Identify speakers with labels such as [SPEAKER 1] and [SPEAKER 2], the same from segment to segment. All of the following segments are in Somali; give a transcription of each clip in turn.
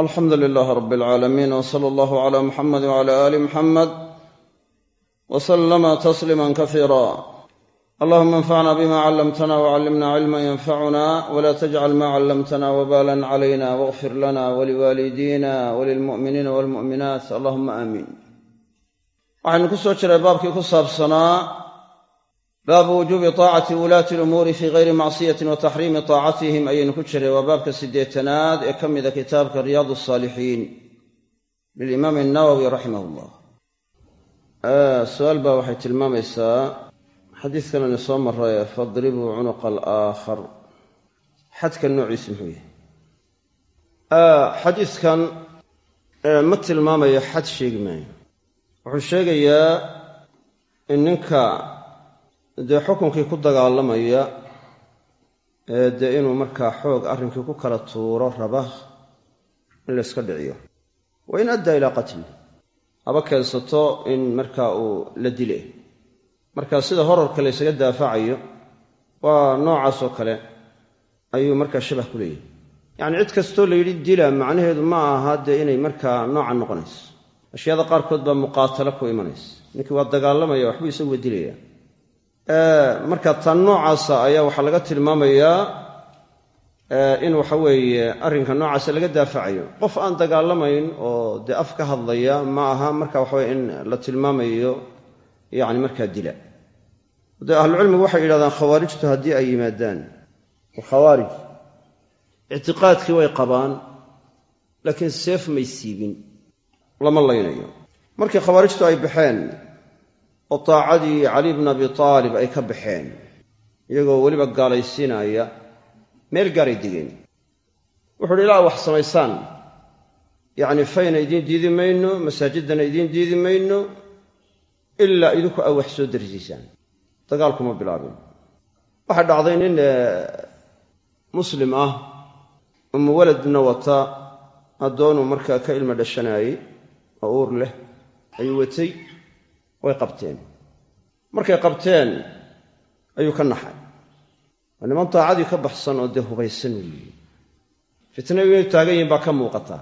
[SPEAKER 1] alxamdu lilaah rab alcaalamiin w sala allahu cala muxamed wcala aali muxamed w salama tasliima kasiira allahuma anfacna bima callamtana wcallimna cilma yanfacuna wla tajcal ma callamtana wbalan calayna wاغfir lana waliwaalidina walilmu'miniina walmu'minaat allahuma aamiin waxaynu ku soo jiray baabkii ku saabsanaa baabu wujuubi taacati wulaati lumuuri fii gayri macsiyatin wa taxriimi taacatihim ayaynu ku jiray waa baabka siddeetanaad ee ka mida kitaabka riyaad asaalixiin lilimaam annawowi raximah llah su'aal baa waxay tilmaamaysaa xadiidkan aynu soo maray fadribuu cunuqa alaakhar xadka noociisu muxuu yahay xadiidkan ma tilmaamayo xad sheegi maayo wuxuu sheegayaa in dee xukunkii ku dagaalamaya ee dee inuu markaa xoog arrinkii ku kala tuuro raba in layska dhiciyo. Wa in addaa ilaa qatli haba keensato in markaa uu la dile. Marka sida horarka laysaga daafacayo waa noocaasoo kale ayuu markaa shabah ku leeyahay. Yacni cid kastoo la yidhi dila macnaheedu ma aha dee inay markaa noocan noqonayso. Ashyaada qaarkood baa muqaatalo ku imanaysa. Ninkii waa dagaalamaya waxbuu isaguwa dilaya marka tan noocaasa ayaa waxaa laga tilmaamayaa in waxa weeye arrinka noocaasa laga daafacayo. Qof aan dagaalamayn oo dee af ka hadlaya ma aha marka waxaweye in la tilmaamayo yacni markaa dila. Dee ahlucilmigu waxay yidhahdaan khawaarijtu haddii ay yimaadaan khawaarij. Ictiqaadkii way qabaan laakiin seef may siibin lama laynayo. Markii khawaarijtu ay baxeen oo taacadii cali bna abi taalib ay ka baxeen iyagoo weliba gaalaysiinaya meel gaaray degeen wuxu uhi ilaa wax samaysaan. Yacni fayna idiin diidi mayno masaajiddana idiin diidi mayno ilaa idinku ay wax soo darsiisaan. Dagaalkuma bilaabin. Waxaa dhacday nin muslim ah umu waladna wata addoonuu markaa ka ilma dhashanaayey oo uur leh ayuu watay way qabteen. Markay qabteen ayuu ka naxay. Waa niman daacadii ka baxsan oo dee hubaysan weeye. Fitna inay taagan yihiin baa ka muuqata.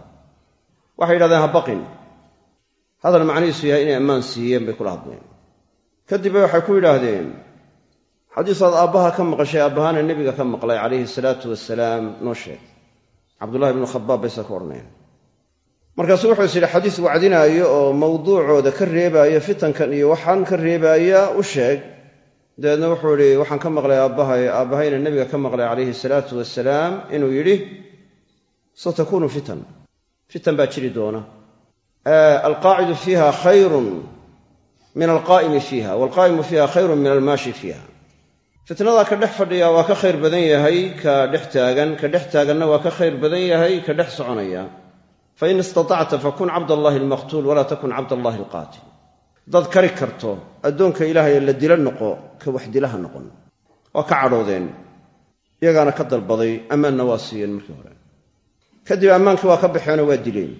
[SPEAKER 1] Waxay yidhahdeen ha baqin. Hadal macnihiisu yahay inay ammaan siiyeen bay kula hadleen. Kadib waxay ku yidhaahdeen xadiisaad aabbaha ka maqashay aabbahaana nebiga ka maqlay calayhi salaatu wasalaam noo sheeg. Cabdullahi ibnu khabaab baysa ka odhanayaan markaasuu wuxuu is yidhi xadiis wacdinaayo oo mawduucooda ka reebaayo fitankan iyo waxaan ka reebaaya u sheeg. Dabeedna wuxuu idhi waxaan ka maqlay aabbahay aabbahayna nebiga ka maqlay calayhi salaatu wasalaam inuu yidhi satakuunu fitan fitan baa jiri doona. Alqaacidu fiiha khayrun min alqaa'imi fiiha waalqaa'imu fiiha khayrun min almaashi fiiha fitnadaa ka dhex fadhiya waa ka khayr badan yahay ka dhex taagan ka dhex taaganna waa ka khayr badan yahay ka dhex soconaya fain istatacta fakun cabdallahi almaqtuul walaa takun cabdallahi alqaatil haddaad kari karto addoonka ilaahay la dila noqo ka wax dilaha noqon waa ka cadhoodeen iyagaana ka dalbaday ammaanna waa siiyeen markii hore kadib ammaankii waa ka baxeenoo waa dileen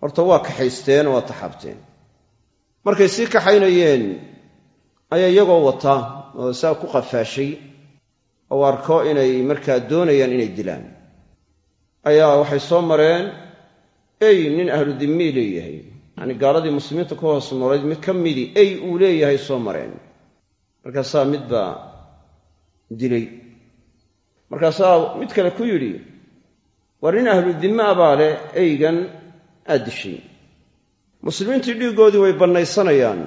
[SPEAKER 1] horta waa kaxaysteen oo waa taxaabteen markay sii kaxaynayeen ayaa iyagoo wata oo saa ku qafaashay oo arko inay markaa doonayaan inay dilaan ayaa waxay soo mareen ey nin ahlu dimmii leeyahay. Yacanii gaaladii muslimiinta ku hoos noolayd mid ka midii ey uu leeyahay soo mareen. Markaasaa mid baa dilay. Markaasaa mid kale ku yidhi war nin ahlu dimme abaa leh eygan aad dishay. Muslimiintii dhiiggoodii way bannaysanayaan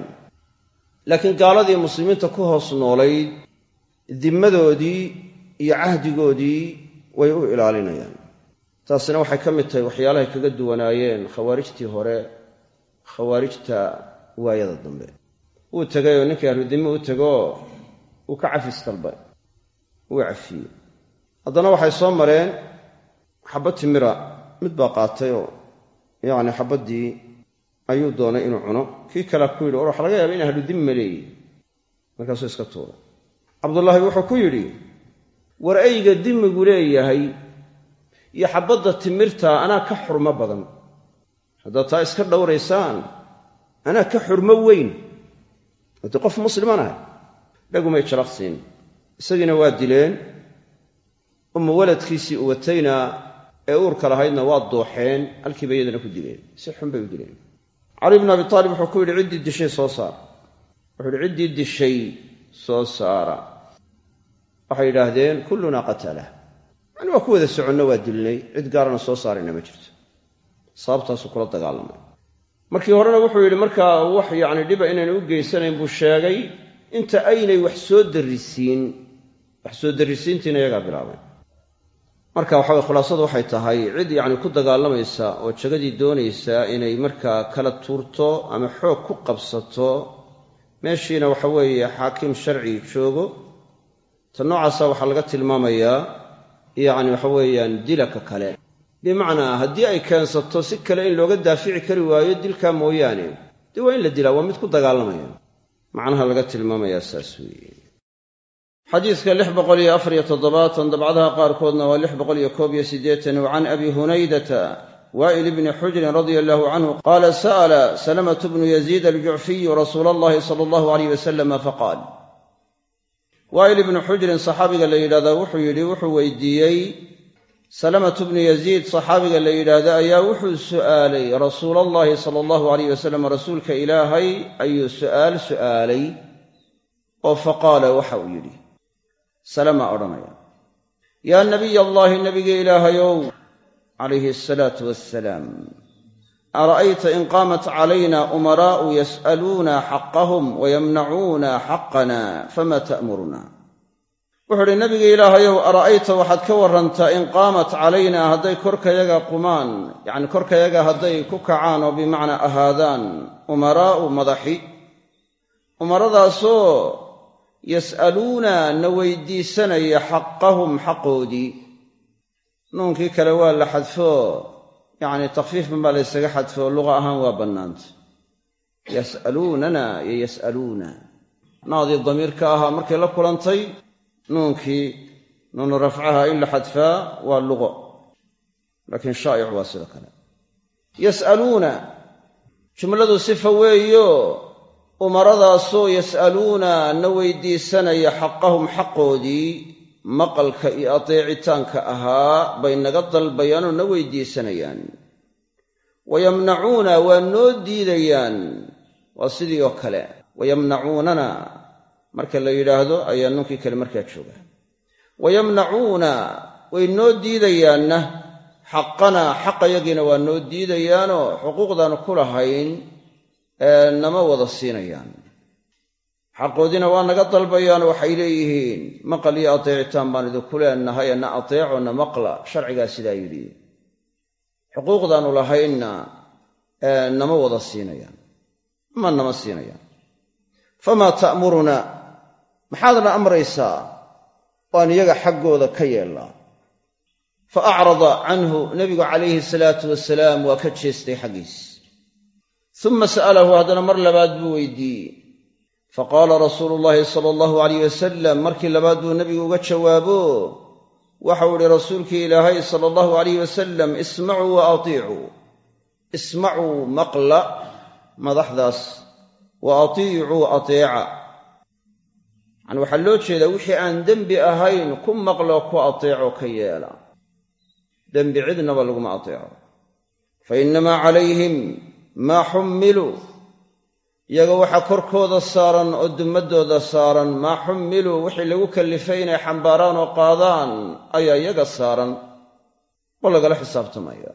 [SPEAKER 1] laakiin gaaladii muslimiinta ku hoos noolayd dimmadoodii iyo cahdigoodii way u ilaalinayaan taasina waxay ka mid tahay waxyaalahay kaga duwanaayeen khawaarijtii hore khawaarijta waayada dambe. Wuu tegay oo ninkii ahludime u tegoo uu ka cafis dalbay wuu cafiyey. Haddana waxay soo mareen xabad timira mid baa qaatay oo yacni xabaddii ayuu doonay inuu cuno. Kii kalea ku yidhi or waxa laga yaaba in ahludimma leeyihi markaasuu iska tuuray cabdullaahi wuxuu ku yidhi war eyga dimigu leeyahay iyo xabbadda timirta anaa ka xurmo badan. Haddaad taa iska dhowraysaan anaa ka xurmo weyn. Haddii qof muslimanahay dhagumay jalaqsiin. Isagiina waa dileen umma waladkiisii u watayna ee uurka lahaydna waa dooxeen halkiiba iyadana ku dileen. Si xun bay u dileen. Cali bn abi taalib wuxuu ku yidhi ciddii dishay soo saara. Wuxuu yidhi ciddii dishay soo saara. Waxay yidhaahdeen kullunaa qatalah yani ku wada soconno waa dilnay cid gaarana soo saarayna ma jirto. Sababtaasuu kula dagaalamay. Markii horena wuxuu yidhi markaa wax yacni dhiba inayna u geysanayn buu sheegay inta aynay wax soo darrisiin wax soo darrisiintiina iyagaa bilaabeen marka waxaway khulaasadu waxay tahay cid yacni ku dagaalamaysa oo jagadii doonaysa inay markaa kala tuurto ama xoog ku qabsato meeshiina waxa weeye xaakim sharci joogo ta noocaasa waxaa laga tilmaamayaa yacni waxa weeyaan dilaka kale. Bimacnaa haddii ay keensato si kale in looga daafici kari waayo dilkaa mooyaane. Dee waa in la dilaa waa mid ku dagaalamaya. Macnaha laga tilmaamayaa saas weeye. Xadiidka lix boqol iyo afariyo toddobaatan dabcadaha qaarkoodna waa lix boqol iyo koob iyo siddeetan wa abi hunaydata waa'il bni xujrin radia allahu canhu qaala sa'ala salamatu bnu yaziid aljucfiyu rasuula allahi sala allahu alayh wasalama faqaal waa'il ibnu xujrin saxaabiga la yidhahdaa wuxuu yidhi wuxuu weydiiyey salamatu bnu yaziid saxaabiga la yidhaahda ayaa wuxuu su'aalay rasuula allahi sala allahu alayh wasalam rasuulka ilaahay ayuu su'aal su'aalay oo faqaala waxa uu yidhi salama odhanaya yaa nabiy allaahi nabiga ilaahayow calayhi asalaatu wassalaam ara'ayta in qaamat calayna umaraa'u yas'aluuna xaqahum wayamnacuuna xaqana fama ta'muruna wuxuu uhi nabiga ilaahayow ara'ayta waxaad ka warrantaa in qaamat calaynaa hadday korkayaga qumaan yacni korkayaga hadday ku kacaan oo bimacnaa ahaadaan umaraa'u madaxi umaradaasoo yas'aluuna na weydiisanaya xaqahum xaqoodii nuunkii kale waa la xadfo yacni takfiifban baa laysaga xadfo luqa ahaan waa bannaanta. Yas'aluunana iyo yas'aluuna. Naadii damiirka ahaa markay la kulantay nuunkii nuunu rafcaha in la xadfaa waa luqo. Laakiin shaa'ic waa sida kale. Yas'aluuna. Jumladu sifa weeyo umaradaasoo yas'aluuna na weydiisanaya xaqahum xaqoodii maqalka iyo adeecitaanka ahaa bay naga dalbayaanoo na weydiisanayaan. Wayamnacuuna waa noo diidayaan waa sidii oo kale. Wayamnacuunana marka la yidhaahdo ayaa nuunkii kale markaa jooga. Wayamnacuuna way noo diidayaanna xaqana xaqayagiina waa noo diidayaanoo xuquuqdaanu ku lahayn nama wada siinayaan xaqoodiina waa naga dalbayaanoo waxay leeyihiin maqal iyo adeecitaan baan idinku leenahay na adeeco na maqla sharcigaa sidaa yidhi. Xuquuqdaanu lahaynna nama wada siinayaan ma nama siinayaan. Famaa ta'muruna maxaadna amraysaa? Waan iyaga xaggooda ka yeellaa fa acrada canhu nebigu calayhi salaatu wasalaam waa ka jeestay xaggiis. Uma sa'alahu haddana mar labaad buu weydiiyey faqaala rasuulu llaahi sala allahu alayh wasalam markii labaad buu nebigu uga jawaabo. Waxau idhi rasuulkii ilaahay sala allahu alayh wasalam ismacuu wa atiicuu ismacuu maqla madaxdaas. Wa atiicuu ateeca yacani waxaa loo jeedaa wixii aan dembi ahayn ku maqlo ku ateeco ka yeela. Dembi cidnaba laguma ateeco fa innamaa calayhim maa xummiluu iyaga waxaa korkooda saaran oo dummadooda saaran. Maa xummiluu wixii lagu kallifay inay xambaaraan oo qaadaan ayaa iyaga saaran. Oo lagala xisaabtamaya.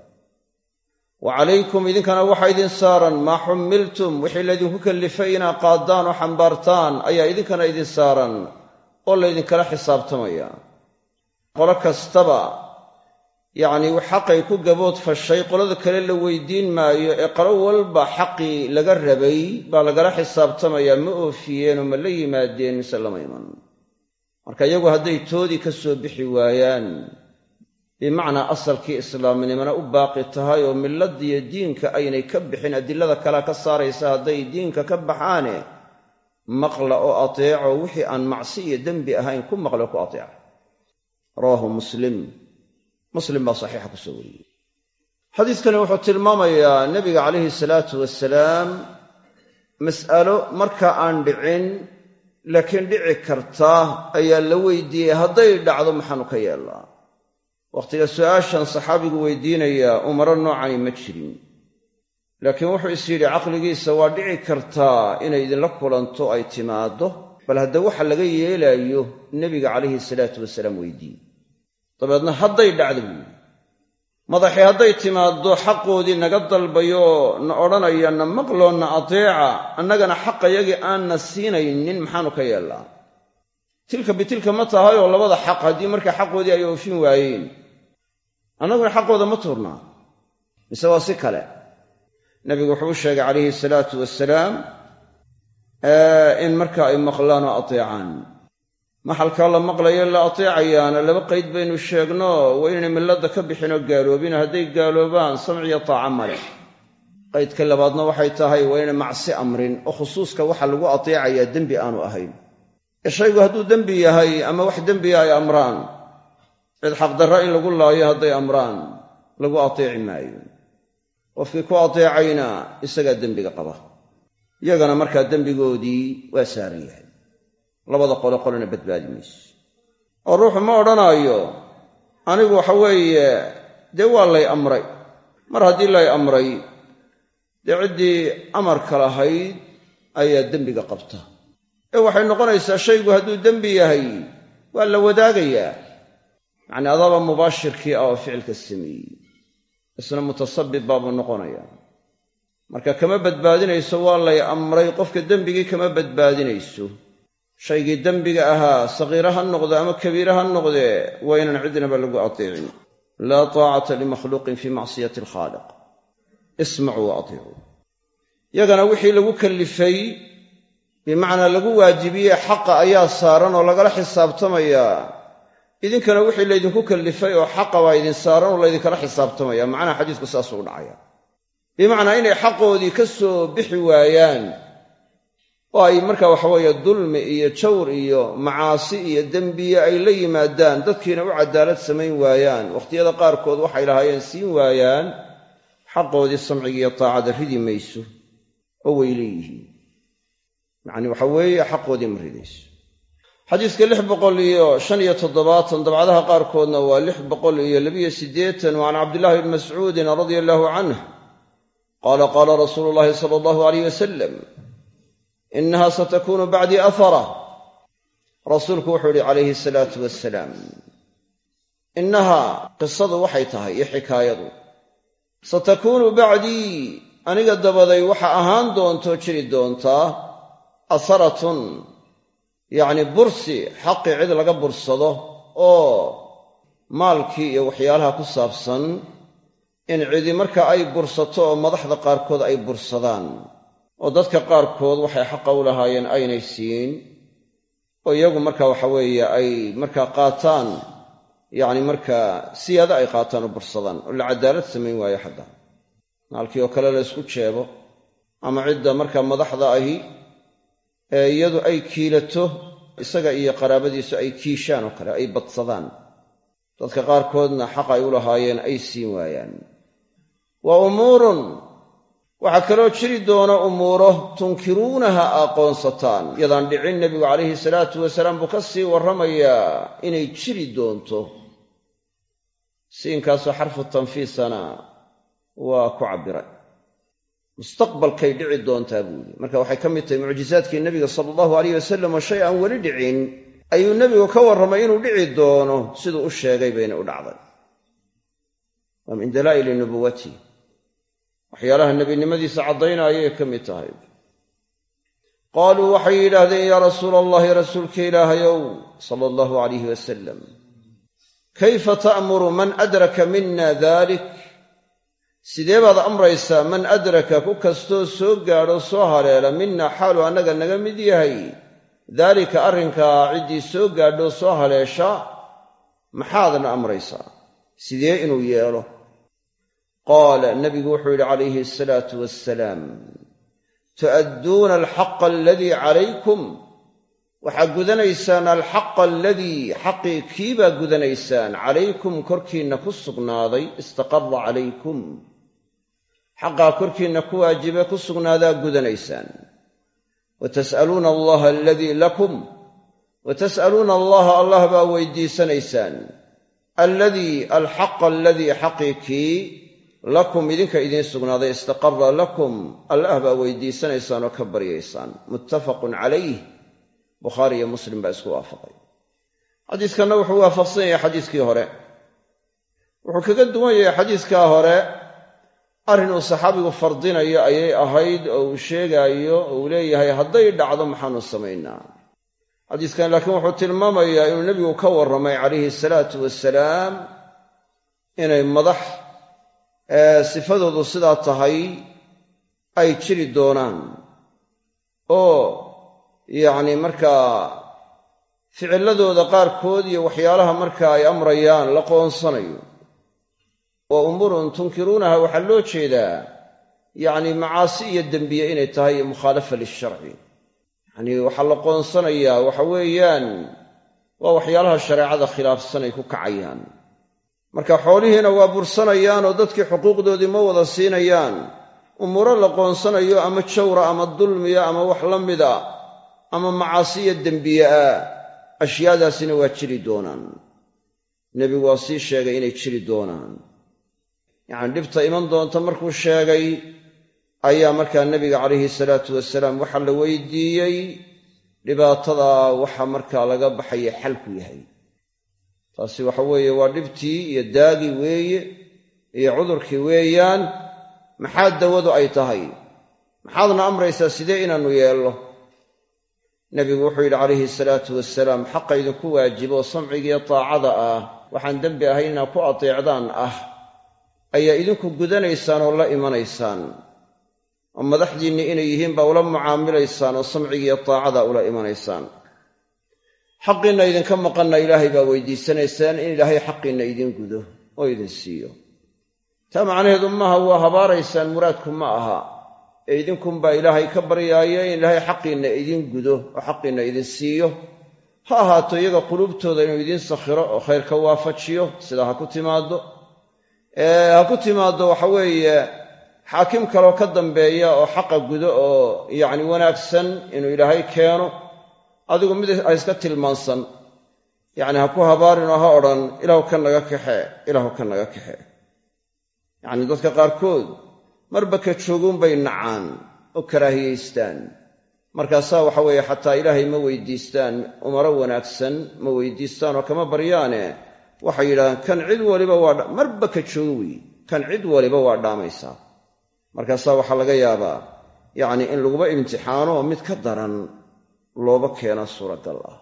[SPEAKER 1] Wa calaykum idinkana waxaa idin saaran. Maa xummiltum wixii laydinku kallifay inaa qaaddaan oo xambaartaan ayaa idinkana idin saaran. Oo laydinkala xisaabtamaya. Qolo kastaba yacnii xaqay ku gabood fashay qolada kale la weydiin maayo ee qolo walba xaqii laga rabay baa lagala xisaabtamayaa ma oofiyeenoo ma la yimaadeen mise lama iman. Marka iyagu hadday toodii ka soo bixi waayaan bimacnaa asalkii islaamnimona u baaqi tahay oo milladiyo diinka aynay ka bixin adilada kalea ka saaraysa hadday diinka ka baxaane maqla oo ateeco wixii aan macsi iyo dembi ahayn ku maqla ku ateeca rawaahu muslim muslim baa saxiixa ku soo wariyey. Xadiidkani wuxuu tilmaamayaa nebiga calayhi salaatu wasalaam mas'alo markaa aan dhicin laakiin dhici karta ayaa la weydiiyey hadday dhacdo maxaanu ka yeellaa wakhtiga su'aashan saxaabigu weydiinayaa umaro noocani ma jirin. Laakiin wuxuu is yidhi caqligiisa waa dhici kartaa inay idinla kulanto ay timaaddo bal hadda waxa laga yeelaayo nebiga calayhi salaatu wasalaam weydiiye dabeedna hadday dhacdo buu yidhi madaxii hadday timaaddo xaqoodii naga dalbayo na odhanaya na maqloo na ateeca annagana xaqayagii aanna siinaynin maxaanu ka yeellaa? Tilka bitilka ma tahayoo labada xaq haddii markaa xaqoodii ay oofin waayeen. Annaguna xaqooda ma tuurnaa mise waa si kale. Nebigu wuxuu u sheegay calayhi salaatu wasalaam in marka ay maqlaan oo ateecaan maxalkaa la maqlayo la ateecayaana laba qayd baynu sheegno waa inaynay milladda ka bixin oo gaaloobin. Hadday gaaloobaan samciyo taaca male qaydka labaadna waxay tahay waa inay macsi amrin oo khusuuska waxa lagu ateecayaa dembi aanu ahayn. Ee shaygu hadduu dembi yahay ama wax dembiga ay amraan cid xaqdarra in lagu laayo hadday amraan lagu ateeci maayo. Qofkii ku ateecayna isagaa dembiga qaba. Yagana markaa dembigoodii waa saaran yahay labada qole qolena badbaadi mayso. oo ruuxu ma odhanaayo anigu waxa weeye dee waa lay amray. Mar haddii lay amray dee ciddii amarka lahayd ayaa dembiga qabta. Ee waxay noqonaysaa shaygu hadduu dembi yahay waa la wadaagayaa. Yacnii adaaba mubaashirkii ah oo ficilka sameeyey. Isna mutasabib baabuu noqonaya marka kama badbaadinayso waa lay amray. Qofka dembigii kama badbaadinayso shaygii dembiga ahaa sagiire ha noqde ama kabiire ha noqdee waa inaan cidnaba lagu ateecin laa taacata limakhluuqin fii macsiyati alkhaaliq. Ismacuu wa atiicuu yagana wixii lagu kallifay bimacnaa lagu waajibiyey xaqa ayaa saaran oo lagala xisaabtamayaa idinkana wixii laydinku kallifay oo xaqa baa idin saaran oo laydinkala xisaabtamaya. Macnaha xadiisku saasuu u dhacaya. Bimacnaa inay xaqoodii ka soo bixi waayaan oo ay marka waxaweeye dulmi iyo jawr iyo macaasi iyo dembiye ay la yimaadaan dadkiina u cadaalad samayn waayaan. Wakhtiyada qaarkood waxay lahaayeen siin waayaan xaqoodii samcigiiyo taacada ridi mayso oo way leeyihiin. Yacni waxa weeye xaqoodii ma ridayso. Xadiiska lix boqol iyo shan iyo toddobaatan dabcadaha qaarkoodna waa lix boqol iyo labiyo siddeetan wa can cabdillahi bni mascuudin radia allahu canh qaala qaala rasuulu llahi sala allahu alayh wasalam inaha satakunu bacdii afara rasuulku wuxuu yihi calayhi salaatu wasalaam innaha qisadu waxay tahay iyo xikaayadu satakuunu bacdii aniga dabaday waxa ahaan doontoo jiri doontaa asaratun yacni bursi xaqii cid laga bursado oo maalkii iyo waxyaalaha ku saabsan in cidi marka ay bursato oo madaxda qaarkood ay bursadaan oo dadka qaarkood waxay xaqa u lahaayeen aynay siin oo iyagu marka waxa weeye ay markaa qaataan yacni markaa siyaado ay qaataan oo bursadaan oo la cadaalad samayn waayo xataa. Maalkii oo kale la ysku jeebo ama cidda markaa madaxda ahi ee iyadu ay kiilato isaga iyo qaraabadiisu ay kiishaan oo kale ay badsadaan. Dadka qaarkoodna xaq ay u lahaayeen ay siin waayaan. Wa umuurun waxaa kaloo jiri doona umuuro tunkiruunaha aqoonsataan. Yadaan dhicin nebigu calayhi salaatu wasalaam buu ka sii warramayaa inay jiri doonto. Siinkaasoo xarfu tanfiisana waa ku cabbiray. Mustaqbalkay dhici doontaa buu yidhi. Marka waxay ka mid tahay mucjizaadkii nebiga sala allahu alayh wasalam oo shay aan weli dhicin ayuu nebigu ka warramay inuu dhici doono siduu u sheegay bayna u dhacday. Waa min dalaa'ili nubuwati waxyaalaha nebinimadiisa caddaynayay ka mid tahay. Qaaluu waxay yidhaahdeen yaa rasuula allahi rasuulka ilaahayow sala allahu alayhi wasalam kayfa ta'muru man adraka mina dalik sidee baad amraysaa man adraka ku kastoo soo gaadho soo haleela mina xaalu annaga naga mid yahay? Daalika arrinkaa ciddii soo gaadho soo haleesha? Maxaadna amraysaa? Sidee inuu yeelo qaala nabigu wuxuu yidhi calayhi asalaatu wassalaam tu'adduuna alxaqa aladii calaykum waxaad gudanaysaan alxaqa aladii xaqii kiibaa gudanaysaan calaykum korkiinna ku sugnaaday istaqara calaykum xaqaa korkiinna ku waajibe ku sugnaadaa gudanaysaan wa tas'aluuna allaha aladii lakum wa tas'aluuna allaha allah baa weydiisanaysaan alladii alxaqa aladii xaqii kii lakum idinka idiin sugnaaday istaqara lakum allah baa weydiisanaysaan oo ka baryaysaan. Muttafaqun calayh. Bukhaari iyo muslim baa isku waafaqay. Xadiiskanna wuxuu waafaqsan yahay xadiiskii hore. Wuxuu kaga duwan yahay xadiiskaa hore arrin uu saxaabigu fardinayo ayay ahayd oo uu sheegaayo oo uu leeyahay hadday dhacdo maxaanu samaynaa. Xadiiskan laakiin wuxuu tilmaamayaa inuu nebigu ka warramay calayhi salaatu wasalaam inay madax sifadoodu sidaa tahay ay jiri doonaan. Oo yacni markaa ficilladooda qaarkood iyo waxyaalaha marka ay amrayaan la qoonsanayo. Oo umuurun tunkiruunaha waxaa loo jeedaa yacni macaasi iyo dembiye inay tahay mukhaalafa lisharci. Yacnii waxaa la qoonsanayaa waxa weeyaan waa waxyaalaha shareecada khilaafsan ay ku kacayaan marka xoolihiina waa bursanayaan oo dadkii xuquuqdoodii ma wada siinayaan. Umuuro la qoonsanayo ama jawra ama dulmiya ama wax la mida ama macaasiya dembiye ah ashyaadaasina waa jiri doonaan. Nebigu waa sii sheegay inay jiri doonaan. Yacni dhibta iman doonta markuu sheegay ayaa markaa nebiga calayhi salaatu wasalaam waxaa la weydiiyey. Dhibaatadaa waxa markaa laga baxaya xalku yahay taasi waxa weeye waa dhibtii iyo daagii weeye iyo cudurkii weeyaan maxaa dawadu ay tahay? Maxaadna amraysaa sidee inaannu yeello nebigu wuxuu yidhi calayhi salaatu wasalaam xaqa idinku waajibo samcigiiyo taacada ah waxaan dembi ahay inaad ku ateecdaan ah. Ayaa idinku gudanaysaan oo la imanaysaan. Oo madaxdiinni inay yihiin baa ula mucaamilaysaan oo samcigiiyo taacada ula imanaysaan xaqiinna idinka maqanna ilaahay baa weydiisanaysaan in ilaahay xaqiinna idiin gudo oo idin siiyo. Taa macnaheedu maaha waa habaaraysaan muraadku ma aha. Ee idinkunbaa ilaahay ka baryaaya in ilaahay xaqiinna idiin gudo oo xaqiinna idin siiyo. Ha ahaato iyaga quluubtooda inuu idiin sakhiro oo khayrka waafajiyo sidaa ha ku timaaddo. Ha ku timaaddo waxa weeye xaakim kaloo ka dambeeya oo xaqa gudo oo yacni wanaagsan inuu ilaahay keeno adigu mid ha iska tilmaansan yacni ha ku habaarinoo ha odhan ilaahu ka naga kaxee ilaahu ka naga kaxee yacni dadka qaarkood marba ka jooguunbay nacaan oo karaahiyaystaan markaasaa waxa weeye xataa ilaahay ma weydiistaan umaro wanaagsan ma weydiistaan oo kama baryaane waxay yidhahdaan kan cid waliba waa marba ka joogo weeye kan cid waliba waa dhaamaysaa markaasaa waxaa laga yaabaa yacni in laguba imtixaano oo mid ka daran looba keena suuragal ah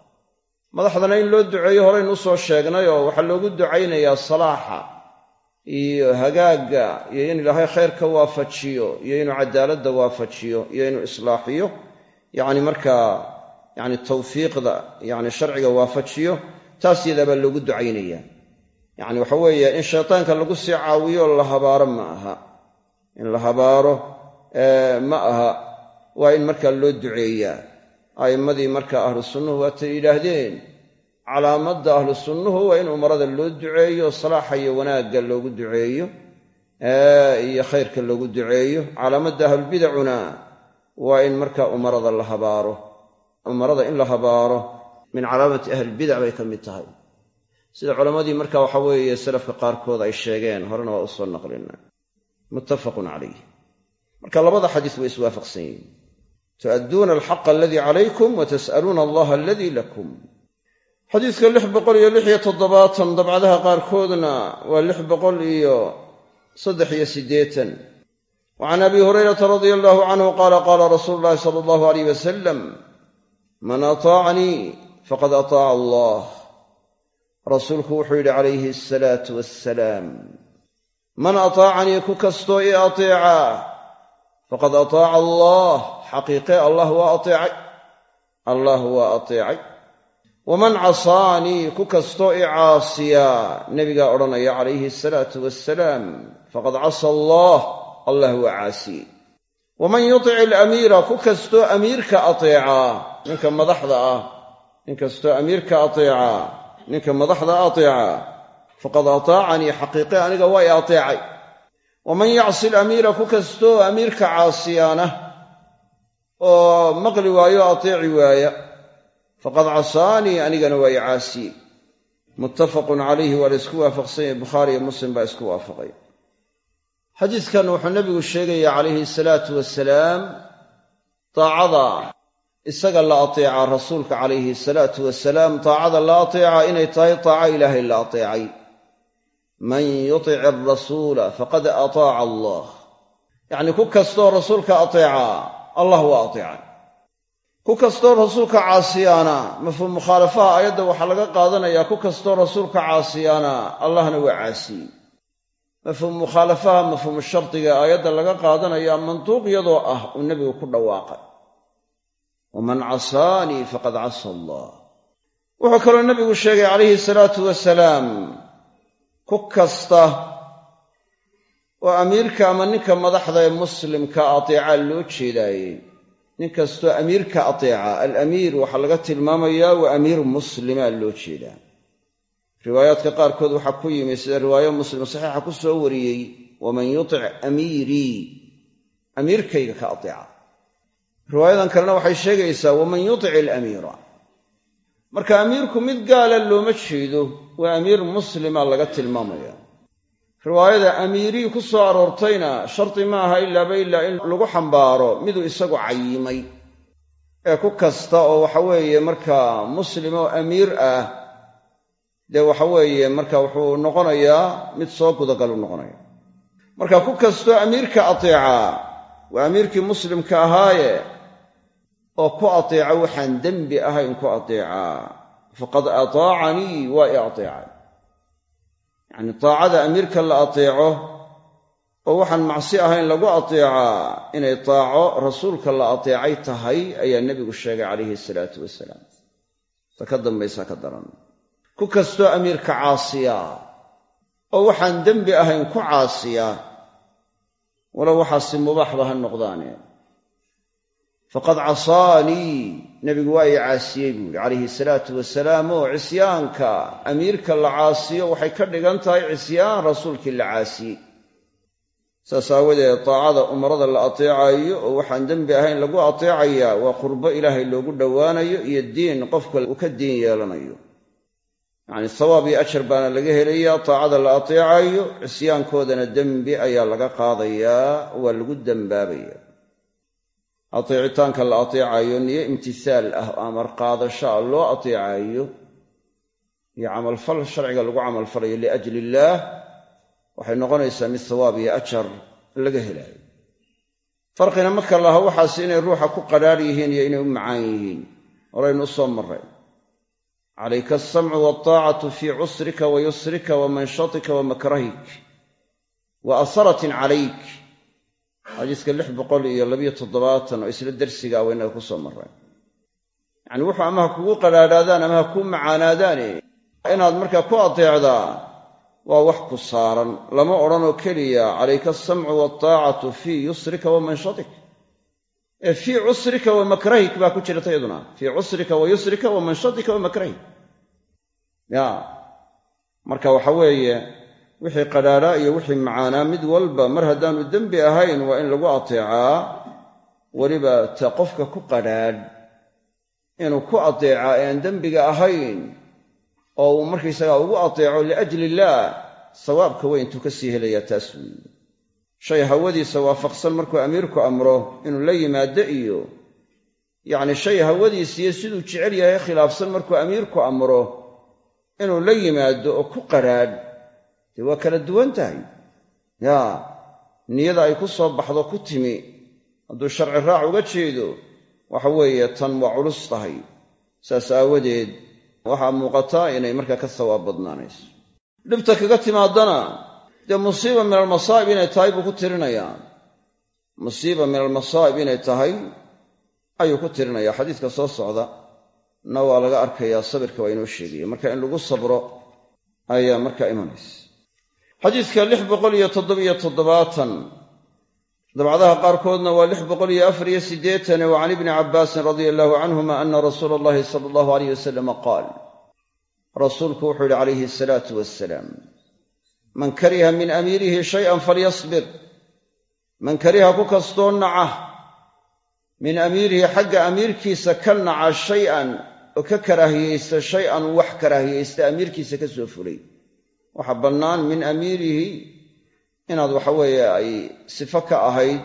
[SPEAKER 1] madaxdana in loo duceeyo horaynu u soo sheegnay oo waxaa loogu ducaynayaa salaaxa iyo hagaagga iyo in ilaahay khayrka waafajiyo iyo inuu cadaaladda waafajiyo iyo inuu islaaxiyo yacni markaa yacni tawfiiqda yacni sharciga waafajiyo taas yadaabaa loogu ducaynayaa. Yacni waxa weeye in shaytaanka lagu sii caawiyo la habaaro ma aha. In la habaaro ma aha. Waa in markaa loo duceeyaa a'immadii markaa ahlu sunnuhu waatay yidhaahdeen. Calaamadda ahlu sunnuhu waa in umarada loo duceeyo salaaxa iyo wanaagga loogu duceeyo iyo khayrka loogu duceeyo. Calaamadda ahlulbidacuna waa in markaa umarada la habaaro umarada in la habaaro min calaamati ahlilbidac bay ka mid tahay. Sida culammadii marka waxa weeye salafka qaarkood ay sheegeen horena waa u soo naqlina muttafaqun calayh marka labada xadiis way iswaafaqsan yihiin tu'adduuna alxaqa aladii calaykum wa tas'aluuna allaha aladii lakum. Xadiiska lix boqol iyo lix iyo toddobaatan dabcadaha qaarkoodna waa lix boqol iyo saddex iyo siddeetan. Wa can abi hurayrata radia allahu canhu qaala qaala rasuulu llahi sala allahu alayh wasalam man ataacanii faqad ataaca allah. Rasuulku wuxuu yidhi calayhi asalaatu wassalaam man ataacanii ku kastoo i ateeca faqad ataaca allah. Xaqiiqe allah waa ateecay. Allah waa ateecay. Waman casaanii ku kastoo i caasiya nebigaa odhanaya calayhi asalaatu wassalaam faqad casa allah. Allah waa caasiyey waman yutic alamiira ku kastoo amiirka ateeca ninka madaxda ah nin kastoo amiirka ateeca ninka madaxda ateeca faqad ataacanii xaqiiqe aniga waa i ateecay waman yacsi alamiira ku kastoo amiirka caasiyaana oo maqli waayo ateeci waaya faqad casaanii anigana waa i muttafaqun calayhi waa la isku waafaqsan yahay bukhaari iyo muslim baa isku waafaqay xadiidkan wuxuu nebigu sheegaya calayhi salaatu wasalaam daacada isaga la ateeca rasuulka calayhi salaatu wasalaam daacada la ateeca inay tahay taaco ilaahay la ateecay man yutic arasuula faqad ataaca allah. Yacnii ku kastoo rasuulka ateeca allah waa ateecay ku kastoo rasuulka caasiyaana mafhuum mukhaalafaha aayadda waxaa laga qaadanayaa ku kastoo rasuulka caasiyaana allahna waa caasiyey mafhuum mukhaalafaha mafhuumu shardiga aayadda laga qaadanayaa manduuq iyadoo ah uu nebigu ku dhawaaqay. Waman casaanii faqad casa allah. Wuxuu kaloo nebigu sheegay calayhi salaatu wasalaam ku kasta oo amiirka ama ninka madaxda ee muslimka ateecaa loo jeedaayey nin kastoo amiirka ateeca alamiir waxaa laga tilmaamayaa waa amiir muslima loo jeedaa. Riwaayaadka qaarkood waxaa ku yimi sida riwaayo muslim saxiixa ku soo wariyey waman yutic amiirii amiirkayga ka ateeca. Riwaayadan kalena waxay sheegaysaa waman yutic alamiira. Marka amiirku mid gaala looma jeedo waa amiir muslima laga tilmaamaya. riwaayada amiirii ku soo aroortayna shardi ma aha ilaaba ilaa in lagu xambaaro miduu isagu cayimay ee ku kasta oo waxa weeye markaa muslim oo amiir ah dee waxa weeye marka wuxuu noqonayaa mid soo gudagal u noqonaya. Marka ku kastoo amiirka ateeca waa amiirkii muslimka ahaaye oo ku ateeca waxaan dembi ahayn ku ateecaa faqad ataacanii waa i ateecay yacni taacada amiirka la ateeco oo waxaan macsi ahayn lagu ateecaa inay taaco rasuulka la ateecay tahay ayaa nebigu sheegay calayhi salaatu wasalaam. Ta ka dambaysaa ka daran. Ku kastoo amiirka caasiya oo waxaan dembi ahayn ku caasiya walow waxaasi mubaaxba ha noqdaane faqad casaanii nebigu waa i caasiyey buu yihi calayhi salaatu wasalaam oo cisyaanka amiirka la caasiyo waxay ka dhigan tahay cisyaan rasuulkii la caasiyey. Saas aawadeed taacada umarada la ateecayo oo waxaan dembi ahayn lagu ateecayaa waa qurbo ilaahay loogu dhowaanayo iyo diin qofka uu ka diin yeelanayo. Yacni sawaab iyo ajar baana laga helayaa taacada la ateecayo cisyaankoodana dembi ayaa laga qaadayaa waa lagu dembaabaya ateecitaanka la ateecayo niyo imtisaal ah oo amar qaadashaa loo ateecayo iyo camalfal sharciga lagu camalfalayo liajli illaah waxay noqonaysaa mid sawaab iyo ajar laga helaayo. Farqina marka laha waxaas inay ruuxa ku qadhaadh yihiin iyo inay u macaan yihiin. Horaynu u soo marray. Calayka alsamcu waltaacatu fii cusrika wa yusrika wa manshatika wa makrahik wa asaratin calayk xadiiska lix boqol iyo labiyo toddobaatan oo isla dersiga ah waynaga ku soo marray yacni wuxuu ama ha kugu qadhaadhaadaan ama ha kuu macaanaadaane inaad markaa ku ateecdaa waa wax ku saaran. Lama odhanoo keliya calayka alsamcu waltaacatu fii yusrika wa manshatik ee fii cusrika wa makrahik baa ku jirta iyaduna. Fii cusrika wa yusrika wa manshatika wa makrahik. Ya marka waxa weeye wixii qadhaadhaa iyo wixii macaanaa mid walba mar haddaanu dembi ahayn waa in lagu ateecaa weliba ta qofka ku qadhaadh inuu ku ateecaa ee aan dembiga ahayn oo uu markaysagaa ugu ateeco liajli illaah sawaabka weyntuu ka sii helayaa taas weeye shay hawadiisa waafaqsan markuu amiirku amro inuu la yimaado iyo yacni shay hawadiisiiyo siduu jecel yahay khilaafsan markuu amiirku amro inuu la yimaado oo ku qadhaadh dee waa kala duwan tahay. Yaa niyada ay ku soo baxdo ku timi. Hadduu sharci raac uga jeedo waxa weeye tan waa culus tahay. Saas aawadeed waxaa muuqataa inay markaa ka sawaab badnaanayso. Dhibta kaga timaadana dee musiiba min almasaa'ib inay tahay buu ku tirinayaa. Musiiba min almasaa'ib inay tahay ayuu ku tirinayaa. Xadiiska soo socda na waa laga arkayaa sabirka waa inoo sheegaya. Marka in lagu sabro ayaa markaa imanaysa xadiiska lix boqol iyo toddobiyo toddobaatan. Dabcadaha qaarkoodna waa lix boqol iyo afar iyo siddeetan wa can ibni cabbaasin radia allahu canhuma ana rasuula allahi sala allahu alayh wasalama qaal. Rasuulku wuxuu yidhi calayhi asalaatu wassalaam man kariha min amiirihi shayan falyasbir. Man kariha ku kastoo naca min amiirihi xagga amiirkiisa ka naca shay-an oo ka karaahiyeysta shay-an wax karaahiyeysta amiirkiisa ka soo fulay waxaa bannaan min amiirihi inaad waxa weeye ay sifo ka ahayd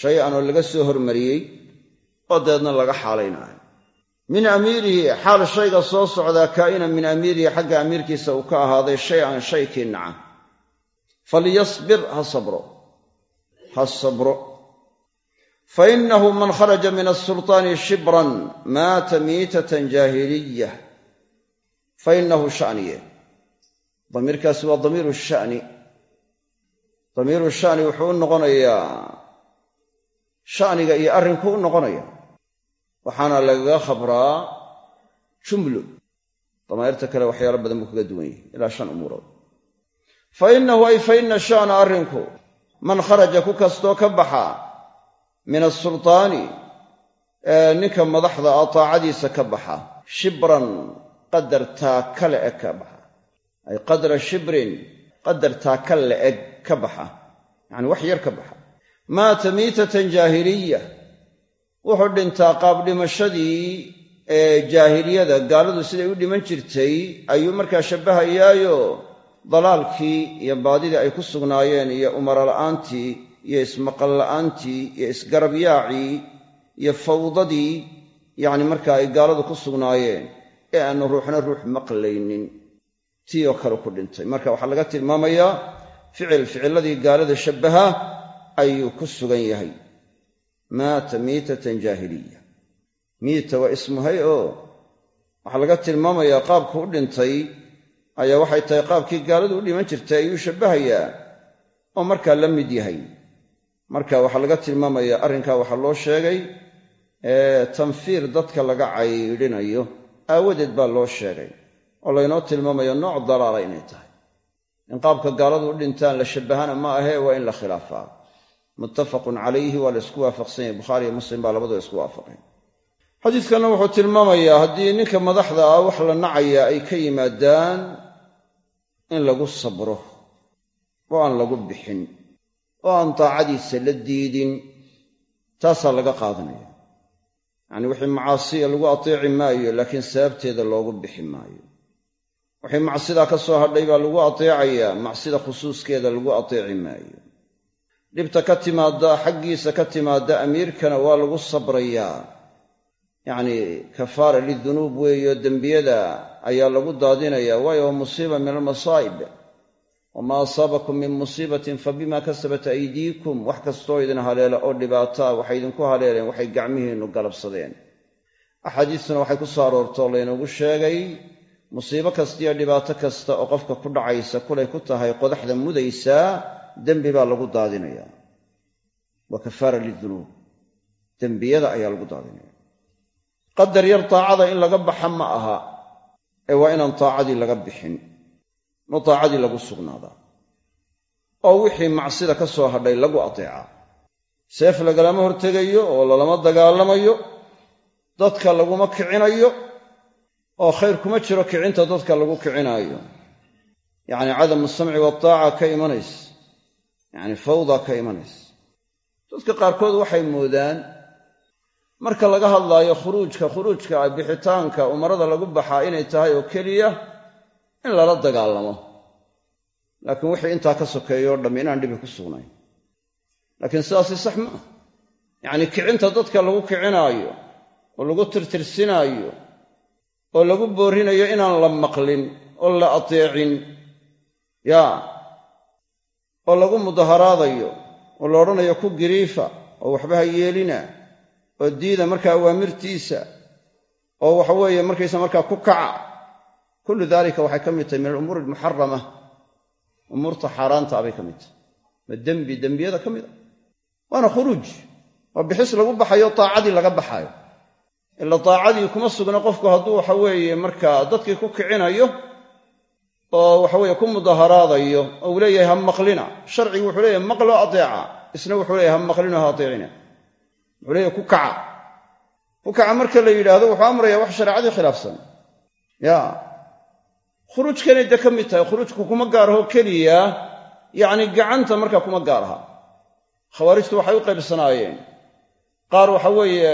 [SPEAKER 1] shay-an oo laga soo hormariyey oo dabeedna laga xaalaynayo min amiirihi xaal shayga soo socdaa kaa'inan min amiirihi xagga amiirkiisa uu ka ahaaday shay-an shaykii naca falyasbir ha sabro. Ha sabro. Fainahu man kharaja min asulطaani shibran maata miitatan jaahiliya fainahu shaniye damiirkaasi waa damiiru shani. Damiiru shani wuxuu u noqonayaa shaniga iyo arrinku u noqonaya. Waxaana lagaga khabraa jumlo damaa'irta kale waxyaalo badan buu kaga duwan yahay ilaa shan umuurood fa innahu ay fa inna sha'na arrinku man kharaja ku kastoo ka baxa min asultaani ninka madaxda ah taacadiisa ka baxa shibran qadar taaka la-eg ka baxa ay qadra shibrin qadar taaka la-eg ka baxa yacani wax yar ka baxa. Maata miitatan jaahiliya wuxuu dhintaa qaabdhimashadii ee jaahiliyada gaaladu siday u dhiman jirtay ayuu markaa shabbahayaayo dalaalkii iyo baadidii ay ku sugnaayeen iyo umaro la'aantii iyo ismaqal la'aantii iyo isgarabyaacii iyo fawdadii yacni markaa ay gaaladu ku sugnaayeen ee aanu ruuxna ruux maqlaynin tii oo kale ku dhintay. Marka waxaa laga tilmaamayaa ficil ficilladii gaalada shabbaha ayuu ku sugan yahay. Maata miitatan jaahiliya. Miita waa ismuhay oo waxaa laga tilmaamayaa qaabku u dhintay ayaa waxay tahay qaabkii gaaladu u dhiman jirtay ayuu shabbahayaa oo markaa la mid yahay. Marka waxaa laga tilmaamayaa arrinkaa waxaa loo sheegay tanfiir dadka laga caydhinayo. Aawadeed baa loo sheegay oo laynoo tilmaamayo nooc dalaala inay tahay. In qaabka gaaladu u dhintaan la shabbahana ma ahee waa in la khilaafaa. Muttafaqun calayhi waa la isku waafaqsan yahay. Bukhaari iyo muslim baa labadua isku waafaqeen. Xadiidkanna wuxuu tilmaamayaa haddii ninka madaxda ah wax la nacaya ay ka yimaadaan in lagu sabro oo aan lagu bixin oo aan daacadiisa la diidin taasaa laga qaadanaya. Yacni wixii macaasiya lagu ateeci maayo laakiin sababteeda loogu bixi maayo wixii macsidaa ka soo hadhay baa lagu ateecayaa macsida khusuuskeeda lagu ateeci maayo. Dhibta ka timaadda xaggiisa ka timaadda amiirkana waa lagu sabrayaa. Yacnii kafaara lidunuub weeyo dembiyada ayaa lagu daadinayaa. Waayo waa musiiba min almasaa'ib. Wamaa asaabakum min musiibatin fa bima kasabat aydiikum. Wax kastoo idin haleela oo dhibaataa waxay idinku haleeleen waxay gacmihiinnu galabsadeen. Axaadiistuna waxay ku soo aroortoo laynoogu sheegay musiibo kastiyo dhibaato kasta oo qofka ku dhacaysa kulay ku tahay qodaxda mudaysaa dembi baa lagu daadinaya. Waa kafaara lidunuub dembiyada ayaa lagu daadinaya. Qadar yar taacada in laga baxa ma aha. Ee waa inaan taacadii laga bixin oo taacadii lagu sugnaadaa. Oo wixii macsida ka soo hadhay lagu ateecaa seef lagalama hortegayo oo lalama dagaalamayo. Dadka laguma kicinayo oo khayr kuma jiro kicinta dadka lagu kicinaayo. Yacni cadamu samci wataaca ka imanaysa. Yacni fawda ka imanaysa. Dadka qaarkood waxay moodaan marka laga hadlaayo khuruujka khuruujka bixitaanka umarada lagu baxaa inay tahay oo keliya in lala dagaalamo. Laakiin wixii intaa ka sokeeyo o dhammi inaan dhibi ku sugnayn laakiin sidaasi sax ma ah yacnii kicinta dadka lagu kicinaayo oo lagu tirtirsinaayo oo lagu boorrinayo inaan la maqlin oo la ateecin yaa oo lagu mudaharaadayo oo la odhanayo ku giriifa oo waxba ha yeelina oo diida markaa awaamirtiisa oo waxa weeye markaysa markaa ku kaca. Kullu daalika waxay ka mid tahay min alumuuri almuxarama umuurta xaaraanta abay ka mid tahay. Ma dembi dembiyada ka mid a. Waana khuruuj. Waa bixis lagu baxayo taacadii laga baxaayo ila taacadii kuma sugna qofku hadduu waxa weeye markaa dadkii ku kicinayo oo waxaweye ku mudaharaadayo oo uu leeyahay ha maqlina. Sharcigu wuxuu leeyahay maqloo ateeca isna wuxuu leeyahay ha maqlino ha ateecina wuxuu leeyahay ku kaca. Ku kaca marka la yidhaahdo wuxuu amrayaa wax shareecadii khilaafsan. Ya. Khuruujkanay dee ka mid tahay khuruujku kuma gaaraho keliya yacni gacanta markaa kuma gaar aha khawaarijtu waxay u qaybsanaayeen qaar waxa weeye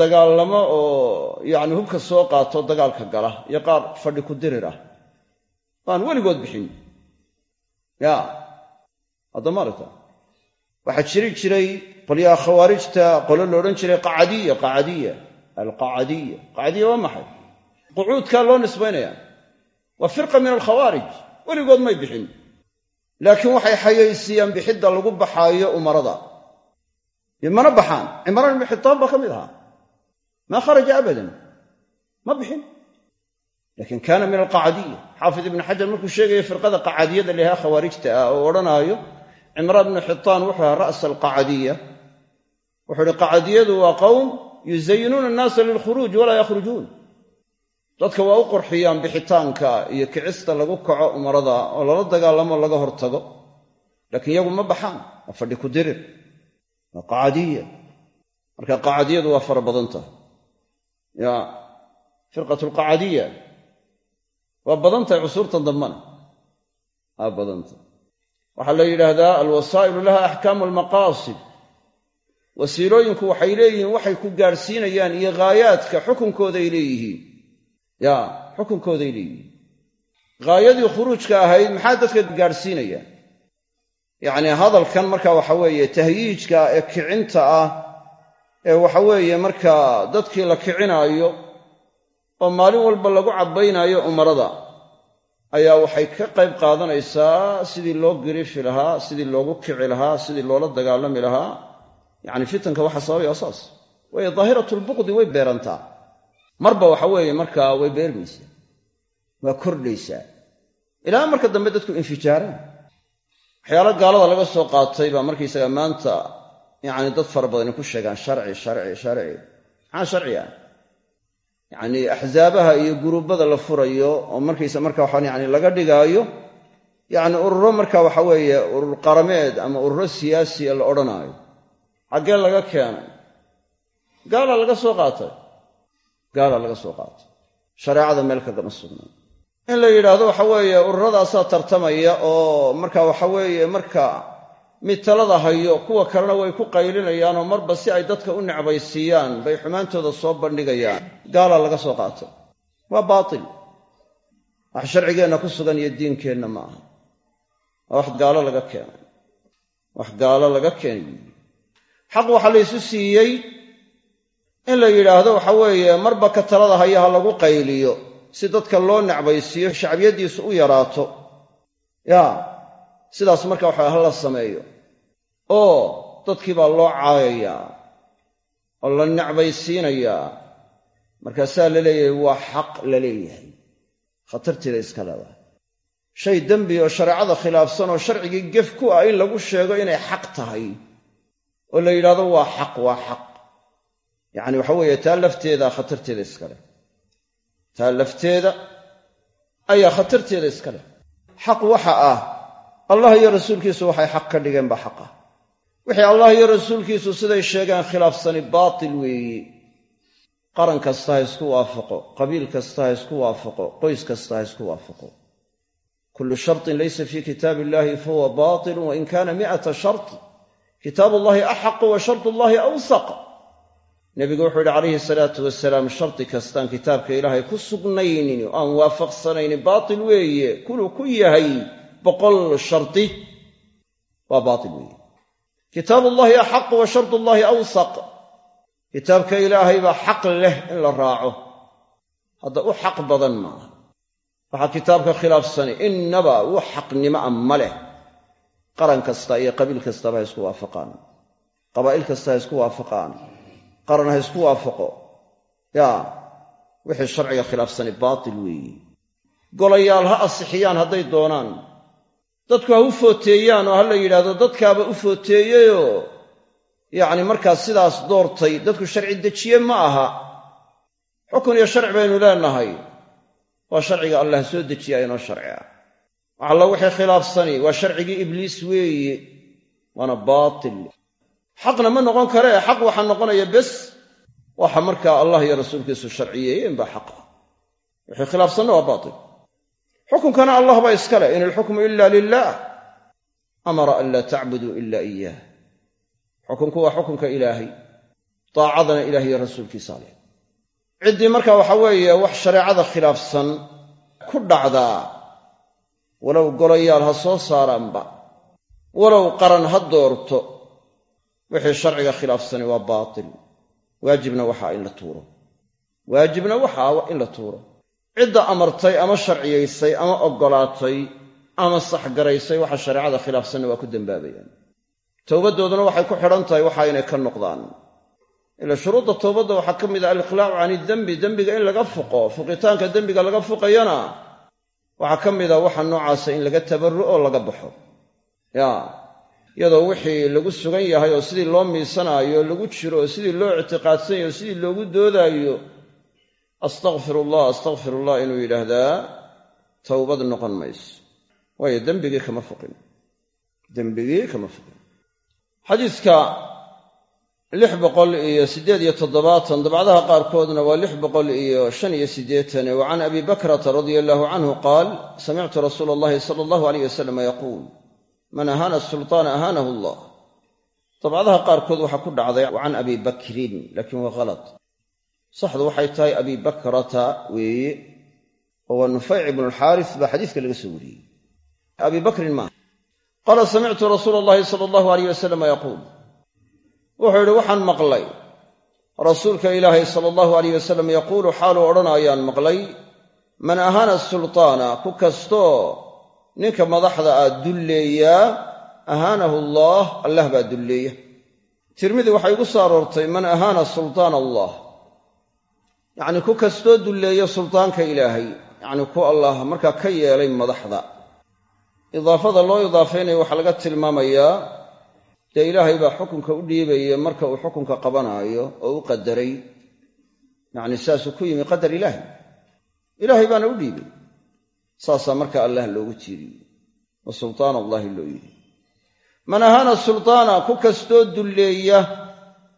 [SPEAKER 1] dagaalamo oo yacni hubka soo qaato dagaalka gala iyo qaar fadhi ku dirir ah baan weligood bixin. Ya. Haddamaaragta waxaa jiri jiray qolyaha khawaarijta qolo la odhan jiray qacadiya qacadiya alqacadiya. Qacadiya waa maxay? Qucuudkaa loo nisbaynaya. Waa firqa min alkhawaarij. Weligood may bixin. Laakiin waxay xayaysiiyaan bixidda lagu baxaayo umarada mana baxaan? Cimraan ibnu xitaan baa ka mid ahaa. Maa kharaja abadan. Ma bixin. Lakin kaana min alqacadiya. Xaafid ibnu xajar markuu sheegaya firqada qacadiyada lahaa khawaarijta ah oo odhanaayo cimraan ibnu xitaan wuxuu ahaa ra'sa alqacadiya. Wuxuu ihi qacadiyadu waa qowm yuzayinuuna annaasa lilkhuruuj walaa yakhrujuun. Dadka waa u qurxiyaan bixitaanka iyo kicista lagu kaco umarada oo lala dagaalamo laga hortago. Laakiin iyagu ma baxaan. Waa fadhi ku dirir waa qacadiya marka qacadiyadu waa fara badan tahay. Ya firqat alqacadiya waa badan tahay cusuurtan dambana waa badan tahay. Waxaa la yidhaahdaa alwasaa'ilu laha axkaamu almaqaasid wasiilooyinku waxay leeyihiin waxay ku gaadhsiinayaan iyo ghaayaadka xukunkooday leeyihiin. Ya xukunkooday leeyihiin. Ghaayadii khuruujka ahayd maxaa dadka gaadhsiinaya yacnii hadalkan marka waxa weeye tahyiijka ee kicinta ah ee waxa weeye markaa dadkii la kicinaayo oo maalin walba lagu cabbaynaayo umarada ayaa waxay ka qayb qaadanaysaa sidii loo girifi lahaa sidii loogu kici lahaa sidii loola dagaalami lahaa. Yacni fitanka waxa sababaya saas waayo daahiratlbuqdi way beerantaa marba waxa weeye markaa way beermaysaa waa kordhaysaa. Ilaa marka dambe dadku infijaaraan waxyaalo gaalada laga soo qaatay baa markaysaga maanta yacni dad fara badani ku sheegaan sharci sharci sharci. Maxaa sharci ah? Yacnii axsaabaha iyo guruubbada la furayo oo markaysa marka waxaan yani laga dhigaayo yacni ururo marka waxa weeye urur qarameed ama ururo siyaasiya la odhanaayo. Xaggee laga keenay. Gaala laga soo qaatay. Gaala laga soo qaatay. Shareecada meel kagama sugnay in la yidhaahdo waxa weeye ururadaasaa tartamaya oo marka waxa weeye marka mid talada hayo kuwa kalena way ku qaylinayaanoo marba si ay dadka u necbaysiiyaan bay xumaantooda soo bandhigayaan. Gaalaa laga soo qaatay waa baatil. Wax sharcigeenna ku sugan iyo diinkeenna ma aha. Waa wax gaalo laga keenay. Wax gaalo laga keenay. Xaq waxaa la ysu siiyey in la yidhaahdo waxa weeye marba ka talada haya ha lagu qayliyo si dadka loo necbaysiiyo shacbiyaddiisu u yaraato. Ya sidaas marka waxa ha la sameeyo. Oo dadkii baa loo caayayaa oo la necbaysiinayaa markaasaa la leeyahay waa xaq la leeyahay. Khatarteeda iska leedahay shay dembi oo shareecada khilaafsan oo sharcigii gef ku ah in lagu sheego inay xaq tahay oo la yidhahdo waa xaq waa xaq. Yacni waxa weeye taa lafteeda khatarteeda iska leh taa lafteeda ayaa khatarteeda iska leh. Xaq waxa ah allah iyo rasuulkiisu waxay xaq ka dhigeen baa xaq wixii allah iyo rasuulkiisu siday sheegeen khilaafsani baatil weeye qaran kasta ha isku waafaqo qabiil kasta ha isku waafaqo qoys kasta ha isku waafaqo. Kullu shartin laysa fii kitaabi illahi fahuwa baatilun wain kaana mi'ata shart kitaab allahi axaqu wa shart allahi awsaq nebigu wuxuu yidhi calayhi salaatu wasalaam shardi kastaan kitaabka ilaahay ku sugnaynin oo aan waafaqsanaynin baatil weeye kuluu ku yahay boqol shardi waa baatil weeye. Kitaab ullahi axaqu wa shart ullahi awsaq. Kitaabka ilaahay baa xaq leh in la raaco. Hadda u xaq badan maaha. Waxaa kitaabka khilaafsani innaba wax xaqnimo a ma leh. Qaran kasta iyo qabiil kastaba ha isku waafaqaan. Qabaa'il kasta ha isku waafaqaan qaran ha isku waafaqo. Yaa wixii sharciga khilaafsani baatil weeye golayaal ha asixiyaan hadday doonaan. Dadku ha u footeeyaan oo ha la yidhaahdo dadkaaba u footeeyeyoo yacni markaas sidaas doortay dadku sharci dejiye ma aha. Xukun iyo sharci baynu leenahay. Waa sharciga allah soo dejiyaa inoo sharci ah wax alla wixii khilaafsani waa sharcigii ibliis weeye waana baatil xaqna ma noqon karee xaq waxaa noqonaya bes. Waxa markaa allah iyo rasuulkiisu sharciyeeyeen baa xaq ah wixii khilaafsanna waa baatil. Xukunkana allah baa iska leh in ilxukmu ila lilah amara an laa tacbuduu ila iyaah xukunku waa xukunka ilaahay. Daacadana ilaah iyo rasuulkiisa leh. Ciddii marka waxa weeye wax shareecada khilaafsan ku dhacdaa walow golayaal ha soo saaraanba walow qaran ha doorto wixii sharciga khilaafsani waa baatil. Waajibna waxaa in la tuuro. Waajibna waxaa in la tuuro. Cidda amartay ama sharciyaysay ama oggolaatay ama saxgaraysay waxa shareecada khilaafsanna waa ku dembaabayaan towbaddooduna waxay ku xidhan tahay waxa inay ka noqdaan. Ila shuruudda towbadda waxaa ka mid ah aliqlaacu can idembi dembiga in laga fuqo fuqitaanka dembiga laga fuqayana. Waxaa ka mid a waxa noocaasa in laga tabarru'o laga baxo. Ya iyadoo wixii lagu sugan yahay oo sidii loo miisanaayo lagu jiro oo sidii loo ictiqaadsanyayo oo sidii loogu doodaayo astakfirullah astakfirullah inuu yidhaahdaa towbad noqon mayso. Waayo dembigii kama fuqin. Dembigii kama fuqin. Xadiidka lix boqol iyo siddeed iyo toddobaatan dabcdaha qaarkoodna waa lix boqol iyo shan iyo siddeetan wa can abi bakrata radia allahu canhu qaal samictu rasuula allahi sala allahu aleyh wasalam yaquul man ahaana sulطaana ahaanahu allah. Dabcadaha qaarkood waxaa ku dhacday can abi bakrin laakiin waa halad saxdu waxay tahay abi bakrata weeye oo waa nufayc ibnu alxaaris baa xadiiska laga soo wariyey. Abi bakrin maaha. Qaala samictu rasuula allahi sala allahu aleyh wasalam yaquul. Wuxuu yidhi waxaan maqlay. Rasuulka ilaahay sala allahu aleyh wasalam yaquulu xaaluu odhanayaan maqlay. Man ahaana sultaana ku kastoo ninka madaxda ah dulleeyaa ahaanahu allaah allah baa dulleeya. Tirmidi waxay igu soo aroortay man ahaana sultaan allah. Yacnii ku kastoo dulleeya sultaanka ilaahay yacnii ku allah markaa ka yeelay madaxda. Idaafada loo idaafaynayo waxaa laga tilmaamayaa dee ilaahay baa xukunka u dhiibaya marka uu xukunka qabanaayo oo u qadaray. Yacnii saasuu ku yimi qadar ilaahi ilaahay baana u dhiibay saasaa marka allah loogu tiiriyey wa sultaan allaahi loo yidhi. Man ahaana sultaana ku kastoo dulleeya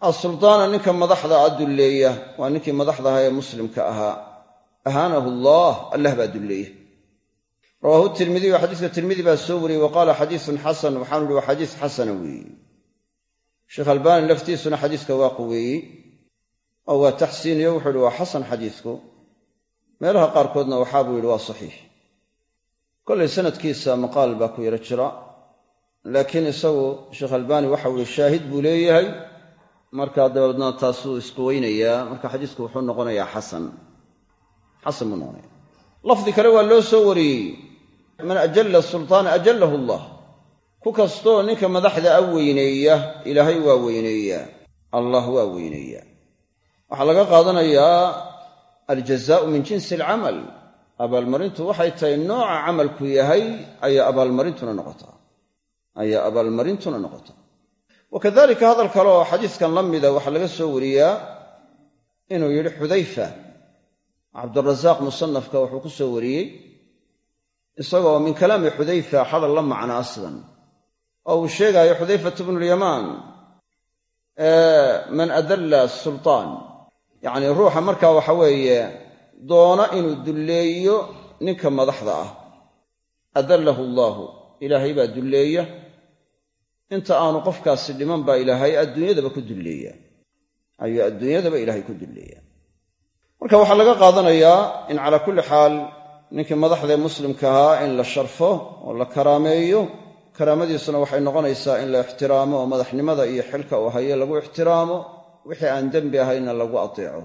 [SPEAKER 1] asultaana ninka madaxda a dulleeya waa ninkii madaxda ahaa ee muslimka ahaa ahaanahu allah allah baa dulleeya. Rawaahu tirmidiy xadiiska tirmidi baa soo wariyey wa qaala xadiisun xasan waxaanu ihi waa xadiis xasana weeye sheekh albaani laftiisuna xadiiska waa quweeyey oo waa taxsiiniyo wuxuu ihi waa xasan xadiisku. Meelaha qaarkoodna waxaa buu yidhi waa saxiix kollay sanadkiisa maqaal baa ku yaro jira laakiin isagu sheekh albaani waxau yihi shaahid buu leeyahay. Markaa dabeedna taasuu isku weynayaa marka xadiisku wuxuu noqonayaa xasan. Xasan buu noqonaya lafdi kale waa loo soo wariyey. Man ajalla sultaana ajallahu allah. Ku kastoo ninka madaxda a weyneeya ilaahay waa weyneeyaa allah waa weyneeyaa waxaa laga qaadanayaa aljazaau min jinsi alcamal abaalmarintu waxay tahay nooca camalku yahay ayaa abaalmarintuna noqotaa. Ayaa abaalmarintuna noqotaa. Wa kadalika hadal kale oo xadiiskan la mida waxaa laga soo wariyaa inuu yidhi xudayfa cabdurasaaq musanafka wuxuu ku soo wariyey isagoo min kalaami xudayfa hadal la macnaa sidan. Oo uu sheegaayo xudayfatu bnulyamaan man adalla sultaan. Yacnii ruuxa markaa waxa weeye doona inuu dulleeyo ninka madaxda ah. Adallahu allaahu ilaahay baa dulleeya. Inta aanu qofkaasi dhiman baa ilaahay adduunyadaba ku dulleeya. Ayuu adduunyadaba ilaahay ku dulleeya. Marka waxaa laga qaadanayaa in calaa kulli xaal ninkii madaxdae muslimka ahaa in la sharfo oo la karaameeyo. Karaamadiisuna waxay noqonaysaa in la ixtiraamo oo madaxnimada iyo xilka uu hayo lagu ixtiraamo. Wixii aan dembi ahayna lagu ateeco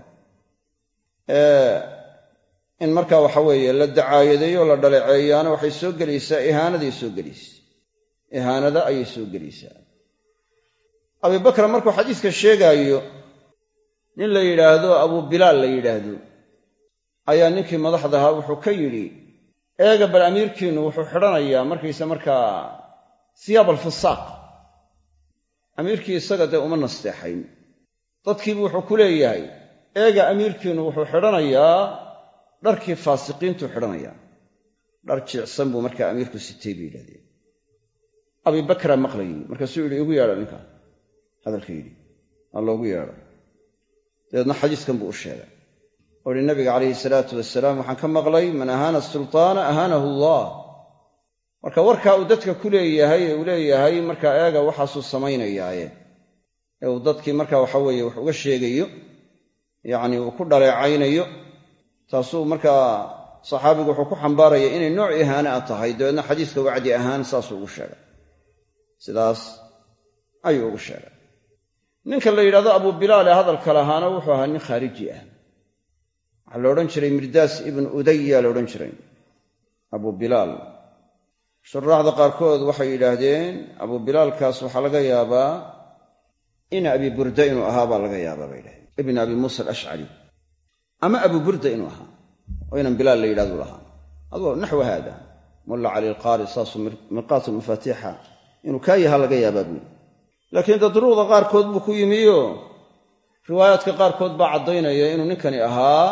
[SPEAKER 1] in marka waxa weeye la dacaayadeeyo o la dhaleeceeyaana waxay soo gelaysaa ihaanaday soo gelaysa ihaanada ayay soo gelaysaa. Abibakra markuu xadiiska sheegaayo nin la yidhaahdo abuu bilaal la yidhaahdo ayaa ninkii madaxdahaa wuxuu ka yidhi eega bal amiirkiinnu wuxuu xidhanayaa markaysa markaa siyaab alfusaaq amiirkii isaga dee uma nasteexayn. Dadkiibu wuxuu ku leeyahay eega amiirkiinnu wuxuu xidhanayaa dharkii faasiqiintuu xidhanayaa dhar jiicsan buu markaa amiirku sitay bay yidhahdeen abibakraa maqlayey markaasuu yidhi igu yeedha ninka hadalka yidhi. Aa loogu yeedha? Dabeedna xadiiskan buu u sheegay. Oo ihi nabiga calayhi salaatu wasalaam waxaan ka maqlay man ahaana sultaana ahaanahu allah. Marka warkaa uu dadka ku leeyahay ee uu leeyahay markaa eega waxaasuu samaynayaaye ee uu dadkii marka waxa weeye wax uga sheegayo yacni uu ku dhaleecaynayo taasuu markaa saxaabigu wuxuu ku xambaaraya inay nooc ihaane a tahay dabeedna xadiiska wacdi ahaan saasuu ugu sheegay. Sidaas ayuu ugu sheegay. Ninka la yidhahdo abu bilaal ee hadalka lahaana wuxuu ahaa nin khaariji ah. Waxaa la odhan jiray mirdaas ibnu udaya la odhan jiray abu bilaal. Shuraaxda qaarkood waxay yidhaahdeen abu bilaalkaas waxaa laga yaabaa in abi burda inuu ahaa baa laga yaabaa bay yidhahdeen. Ibn abi muusa alashcari ama abu burda inuu ahaa oo inan bilaal la yidhahdu lahaa. Adoo naxwa haada mulla cali alqaari saasuu mirqaatu mafaatiixa inuu kaa yahaa laga yaabaa buuli laakiin da duruuqda qaarkood buu ku yimiyo. Riwaayaadka qaarkood baa caddaynaya inuu ninkani ahaa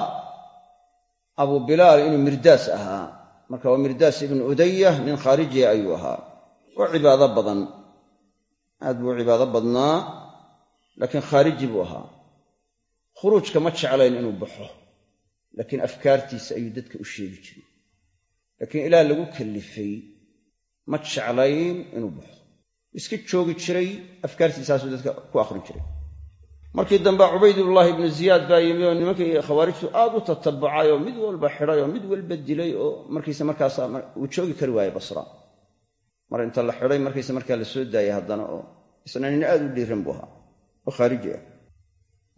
[SPEAKER 1] abu bilaal inuu mirdaas ahaa. Marka waa mirdaas ibnu udaya nin khaarijiya ayuu ahaa. Oo cibaado badan. Aad buu cibaado badnaa laakiin khaariji buu ahaa khuruujka ma jeclayn inuu baxo laakiin afkaartiisa ayuu dadka u sheegi jiray. Laakiin ilaa lagu kallifay ma jeclayn inuu baxo. Iska joogi jiray afkaartiisaasuu dadka ku akhrin jiray. Markii dambe cubaydullaahi ibnu ziyaad baa yimi oo nimankii khawaarijtu aad u tatabucay oo mid walba xidhay oo mid walba dilay oo markiisa markaas uu joogi kari waayey basra. Mar inta la xidhay markiisa markaa la soo daayay haddana oo isna nin aad u dhiiran buu ahaa. Oo khaariji ah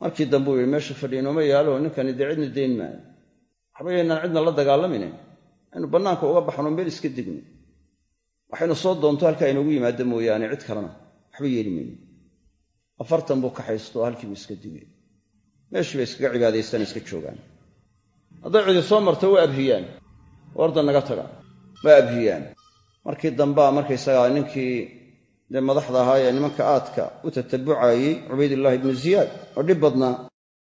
[SPEAKER 1] markii dambe uu yihi meesha fadhi inooma yaalo ninkani dee cidna dayn maayo. Waxba yaynaan cidna la dagaalamayne aynu bannaanka uga baxno meel iska degno waxaynu soo doonto halkaa inoogu yimaado mooyaane cid kalena waxba yeeli mayno afartan buu kaxaysto oo halkiibuu iska digay. Meeshii bay iskaga cibaadaystaan iska joogaan. Hadday cidi soo marto waa abhiyaan. Orda naga taga waa abhiyaan. Markii dambea markaysagaa ninkii dee madaxda ahaa ee nimanka aadka u tatabucaayey cubaydullaahi ibnu ziyaad oo dhib badnaa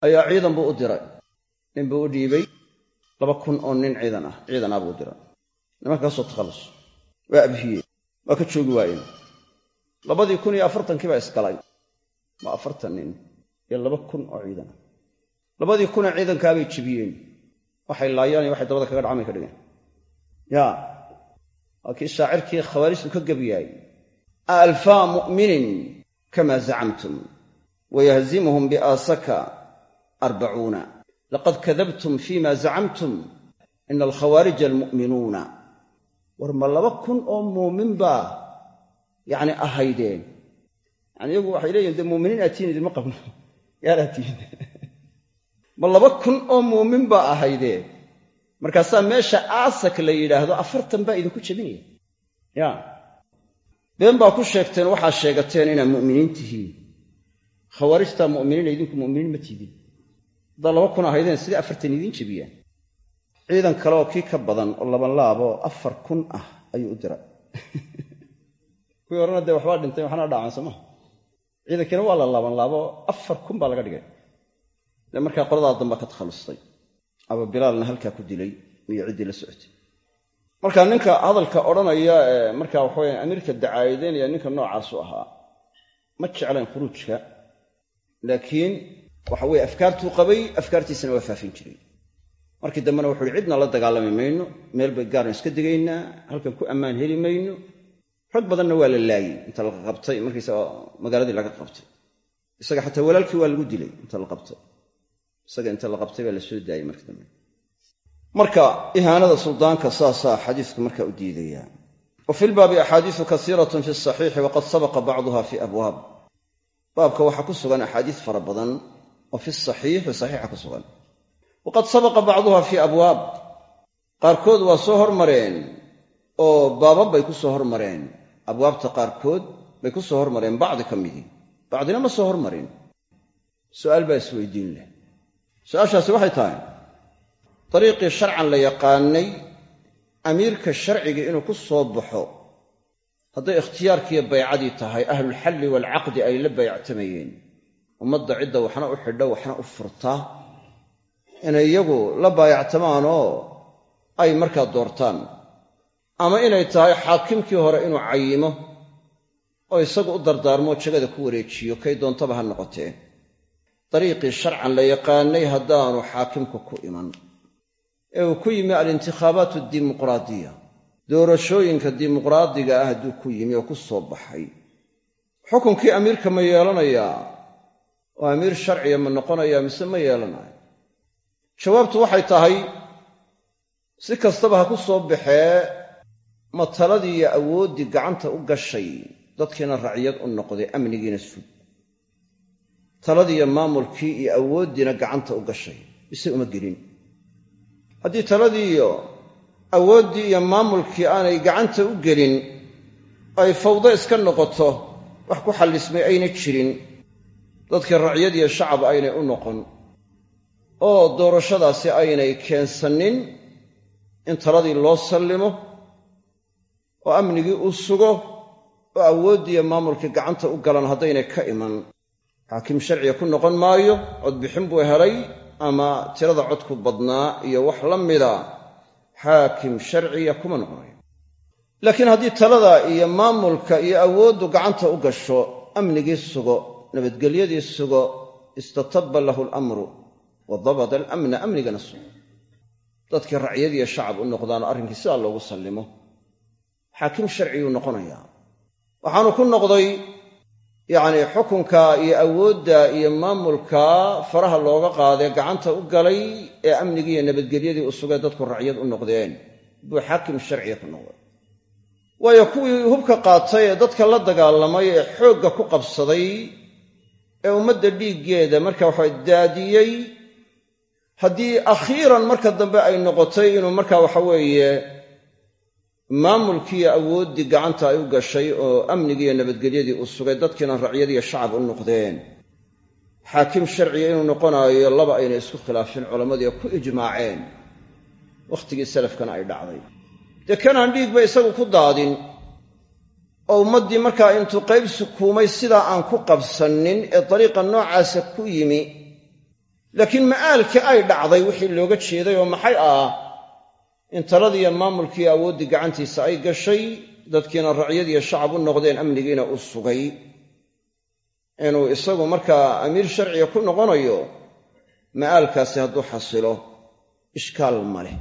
[SPEAKER 1] ayaa ciidan buu u diray. Nin buu u dhiibay laba kun oo nin ciidan ah ciidan ah buu diray. Nimankaasoo takhallus waa abhiyey waa ka joogi waayeen. Labadii kun iyo afartankii baa isgalay. Waa afartan nin iyo laba kun oo ciidan ah. Labadii kunee ciidankaabay jebiyeen waxay laayaan iyo waxay dabada kaga dhacmay ka dhigeen. Yaa waa kii shaacirkii khawaarijtu ka gebiyaay alfaa mu'minin kama zacamtum wayahzimuhum biaasaka arbacuuna laqad kadabtum fima zacamtum ina alkhawaarija almu'minuuna war ma laba kun oo muumin baa yacni ahaydeen yani iyagu waxay leeyihiin dee muuminiin aatiin idinma qabno yaalaatihin ma laba kun oo muumin baa ahaydeen markaasaa meesha aasak la yidhaahdo afartan baa idinku jebinaya ya been baa ku sheegteen waxaa sheegateen inaad mu'miniin tihiin. Khawaarijtaa mu'miniina idinku mu'miniin ma tiidin haddaa laba kun ahaydeen sidai afartan idiin jebiyaan. Ciidan kale oo kii ka badan oo labanlaaboo afar kun ah ayuu u diray kuwii horena dee waxbaa dhintay waxna dhaacan soo maha ciidankiina waa la laabanlaabo afar kun baa laga dhigay. Dee markaa qoladaa dambaa ka takhallustay abu bilaalna halkaa ku dilay iyo ciddii la socotay marka ninka hadalka odhanaya ee markaa waxaweye amiirka dacaayadeynaya ninka noocaasu ahaa. Ma jeclayn khuruujka laakiin waxa weye afkaartuu qabay afkaartiisana waa faafin jiray. Markii dambena wuxu uhi cidna la dagaalami mayno meel bay gaarna iska digaynaa halkan ku ammaan heli mayno. Rag badanna waa la laayey inta la qabtay markiisa magaaladii laga qabtay. Isaga xataa walaalkii waa lagu dilay inta la qabtay. Isaga inta la qabtay baa la soo daayey markii dambe marka ihaanada suldaanka saasaa xadiisku marka u diidaya. Wa fi lbaabi axaadiisu kasiiratun fi saxiixi waqad sabaqa bacduha fi abwaab. Baabka waxaa ku sugan axaadiis fara badan oo fi saxiixi saxiixa ku sugan. Waqad sabaqa bacduha fii abwaab. Qaarkood waa soo hormareen oo baabab bay ku soo hormareen. Abwaabta qaarkood bay ku soo hormareen bacdi ka midii bacdina ma soo hormarin. Su'aal baa isweydiin leh. Su'aashaasi waxay tahay dariiqii sharcan la yaqaanay amiirka sharciga inuu ku soo baxo hadday ikhtiyaarkiiyo baycadii tahay ahlulxalli waalcaqdi ay la bayactamayeen ummadda cidda waxna u xidho waxna u furta inay iyagu la baayactamaanoo ay markaa doortaan. Ama inay tahay xaakimkii hore inuu cayimo oo isagu u dardaarmoo jagada ku wareejiyo kay doontaba ha noqotee. Dariiqii sharcan la yaqaanay haddaanu xaakimku ku iman ee uu ku yimi alintikhaabaat addimuqraadiya. Doorashooyinka dimuqraadiga ah hadduu ku yimi oo ku soo baxay. Xukunkii amiirka ma yeelanayaa? Oo amiir sharciya ma noqonaya mise ma yeelanayo jawaabtu waxay tahay si kastaba ha ku soo baxee ma taladii iyo awooddii gacanta u gashay dadkiina raciyad u noqday amnigiina sug. Taladii iyo maamulkii iyo awooddiina gacanta u gashay. Mise uma gelin haddii taladii iyo awooddii iyo maamulkii aanay gacanta u gelin ay fawdo iska noqoto wax ku xallismay ayna jirin. Dadkii racyad iyo shacab aynay u noqon. Oo doorashadaasi aynay keensanin in taladii loo sallimo oo amnigii uu sugo oo awooddiiyo maamulkii gacanta u galan haddaynay ka iman. Xaakim sharciga ku noqon maayo codbixin buu helay ama tirada codku badnaa iyo wax la mida xaakim sharciya kuma noqonayo laakiin haddii talada iyo maamulka iyo awooddu gacanta u gasho amnigii sugo nabadgelyadii sugo istatabba lahu alamru wa dabada alamna amnigana sugo. Dadkii racyadiiyo shacab u noqdaanoo arrinkii sidaa loogu sallimo. Xaakim sharciyuu noqonayaa. Waxaanu ku noqday yacnii xukunka iyo awoodda iyo maamulka faraha looga qaadee gacanta u galay ee amnigii iyo nabadgelyadii u sugay dadku racyad u noqdeen buu xaakim sharciga ku noqday. Waayo kuwii hubka qaatay ee dadka la dagaalamay ee xoogga ku qabsaday ee ummadda dhiiggeeda marka waxa daadiyey haddii akhiiran marka dambe ay noqotay inuu marka waxa weeye maamulkiiyo awooddii gacanta ay u gashay oo amnigiiyo nabadgelyadii uu sugay dadkiina racyadiiyo shacab u noqdeen. Xaakim sharciga inuu noqonaayo laba aynay isku khilaafin culammadii ku ijmaaceen. Wakhtigii salafkana ay dhacday. Dee kanaan dhiigba isagu ku daadin. Oo ummaddii markaa intuu qayb sukuumay sidaa aan ku qabsannin ee dariiqa noocaasa ku yimi laakiin ma'aalkii ay dhacday wixii looga jeeday oo maxay ah in taladiiyo maamulkiiyo awooddii gacantiisa ay gashay dadkiina racyadiiyo shacab u noqdeen amnigiina u sugay. Inuu isagu markaa amiir sharciga ku noqonayo ma'aalkaasi hadduu xasilo ishkaal ma leh.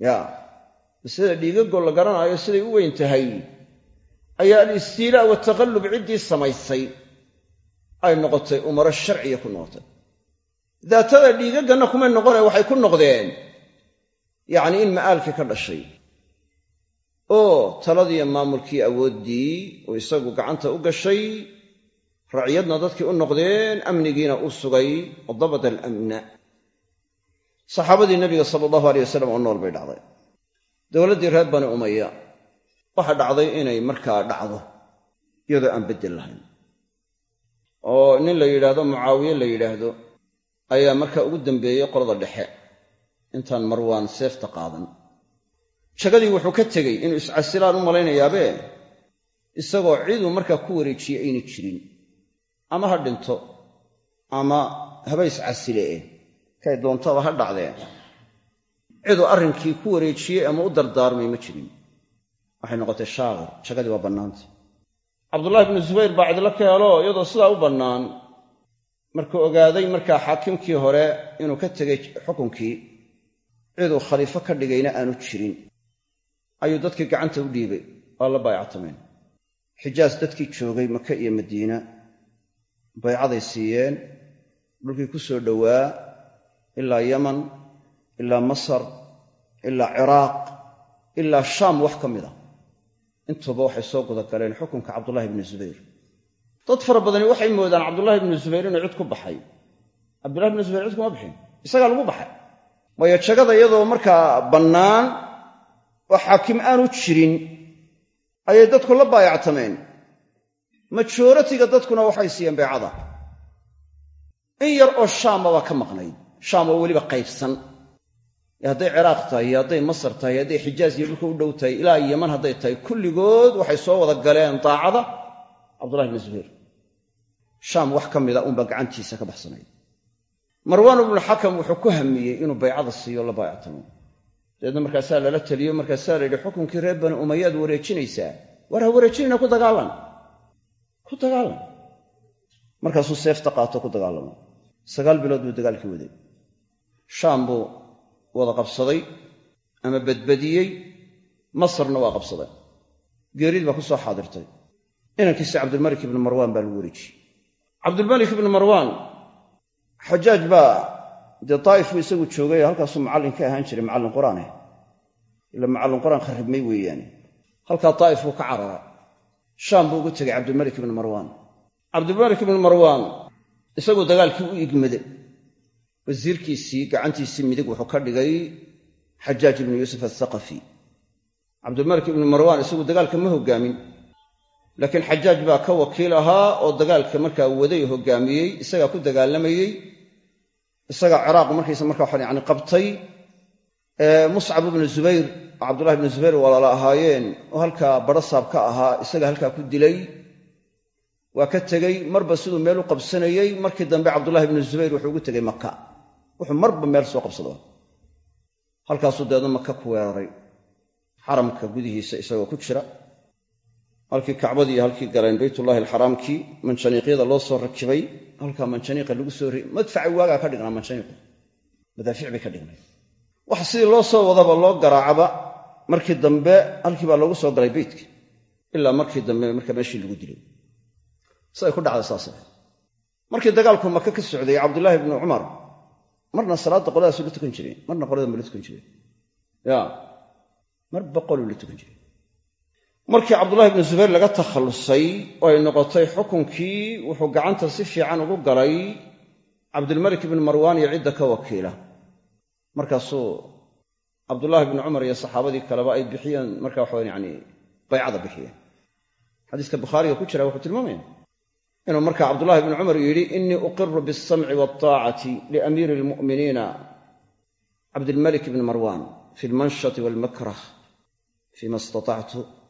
[SPEAKER 1] Yaa sida dhiigagoo la garanaayo siday u weyn tahay. Ayaa alistiilaa wataqallub ciddii samaysay ay noqotay umaro sharciya ku noqotay. Daatada dhiigagganna kumay noqone waxay ku noqdeen yacnii in ma'aalkii ka dhashay. Oo taladiiyo maamulkii awooddii uu isagu gacanta u gashay racyadna dadkii u noqdeen amnigiina u sugay dabada alamna. Saxaabadii nabiga sala allahu aleyh wasalam oo nool bay dhacday. Dowladdii reer bani umaya waxaa dhacday inay markaa dhacdo iyadoo aan beddel lahayn. Oo nin la yidhaahdo mucaawiye la yidhaahdo ayaa markaa ugu dambeeyey qolada dhexe intaan marwaan seefta qaadan. Jagadii wuxuu ka tegey inuu iscasilaan u malaynayaabee isagoo ciduu markaa ku wareejiyey ayna jirin. Ama ha dhinto ama haba iscasilee kay doontaba ha dhacdeen ciduu arrinkii ku wareejiyey ama u dardaarmay ma jirin. Waxay noqotay shaaqir jagadii waa bannaanta cabdullaahi bnu zubayr baa cidlo ka helo iyadoo sidaa u bannaan. Markuu ogaaday markaa xaakimkii hore inuu ka tegay xukunkii ciduu khaliifo ka dhigayna aanu jirin. Ayuu dadkii gacanta u dhiibay waa la baayactameen xijaas dadkii joogay maka iyo madiina. Baycaday siiyeen dhulkii ku soo dhowaa ilaa yaman ilaa masar ilaa ciraaq ilaa shaam wax ka mid a intuuba waxay soo gudagaleen xukunka cabdullaahi bnu zubayr. Dad fara badani waxay moodaan cabdullaahi bnu zubayr inuu cid ku baxay. Cabdullahi bnu zubayr cid kuma bixin isagaa lagu baxay waayo jagada iyadoo markaa bannaan oo xaakim aanu jirin ayay dadku la baayactameen. Majooratiga dadkuna waxay siiyeen beecada in yar oo shaama baa ka maqnayd. Shaam oo weliba qaybsan. Hadday ciraaq tahay iyo hadday masar tahay hadday xijaaz iyo dhulka u dhow tahay ilaa yaman hadday tahay kulligood waxay soo wada galeen daacada cabdullahi bni zubayr. Shaam wax ka mida uunbaa gacantiisa ka baxsanayd marwaan ibnuxakam wuxuu ku hamiyey inuu baycada siiyo la baayactamo dabeedna markaasaa lala teliyo markaasaa la yidhi xukunkii reer bani umayaad wareejinaysaa. War ha wareejinayna ku dagaalan. Ku dagaalan. Markaasuu seefta qaato ku dagaalamay sagaal bilood buu dagaalkii waday. Shaam buu wada qabsaday ama badbadiyey masarna waa qabsaday. Geerid baa ku soo xaadirtay. Inankiisi cabdilmalik ibnu marwaan baa lagu wareejiyey. Cabdulmalik ibnu marwaan xajaaj baa dee daa'if buu isagu joogay oo halkaasuu macallin ka ahaan jiray macallin qur'aaneh ila macallin qur'aan kharribmay weeyaane halkaa daa'if buu ka carara shaam buu ugu tegay cabdilmalik ibnu marwaan. Cabdilmalik ibnu marwaan isaguu dagaalkii u igmaday. Wasiirkiisii gacantiisii midig wuxuu ka dhigay xajaaj ibnu yuusuf athaqafi cabdilmalik ibnu marwaan isagu dagaalka ma hoggaamin laakiin xajaaj baa ka wakiil ahaa oo dagaalka markaa waday hoggaamiyey isagaa ku dagaalamayey isagaa ciraaq markiisa marka waxaan yani qabtay. Muscab ibnu zubayr cabdullahi ibnu zubayr walaala ahaayeen oo halkaa barasaab ka ahaa isaga halkaa ku dilay. Waa ka tegey marba siduu meel u qabsanayey markii dambe cabdullahi ibnu zubayr wuxuu ugu tegey maka wuxuu marba meel soo qabsado. Halkaasuu deedna maka ku weeraray. Xaramka gudihiisa isagoo ku jira halkii kacbadii halkii galeen baytullahi alxaraamkii manjaniiqyada loo soo rakibay halkaa manjaniiqa lagu soo ri madfacay waagaa ka dhignaa manjaniiqu madaafiic bay ka dhignay. Wax sidii loo soo wadaba loo garaacaba markii dambe halkii baa loogu soo galay beytka ilaa markii dambe marka meeshii lagu dilay. Siday ku dhacday saas. Markii dagaalku maka ka socday cabdullaahi ibnu cumar marna salaadda qoladaasu la tukan jiray marna qolada ma la tukan jiray. Ya mar boqoluu la tukan jiray markii cabdullahi ibnu zubayr laga takhallusay oo ay noqotay xukunkii wuxuu gacanta si fiican ugu galay cabdilmalik ibnu marwaan iyo cidda ka wakiila. Markaasuu cabdullaahi ibnu cumar iyo saxaabadii kaleba ay bixiyeen marka waxawan yani baycada bixiyeen. Xadiiska bukhaariga ku jira wuxuu tilmaamaya inuu marka cabdullahi ibnu cumar yidhi innii uqiru bialsamci waataacati liamiiri almu'miniina cabdilmalik ibni marwaan fi almanshati waalmakrah fima istatactu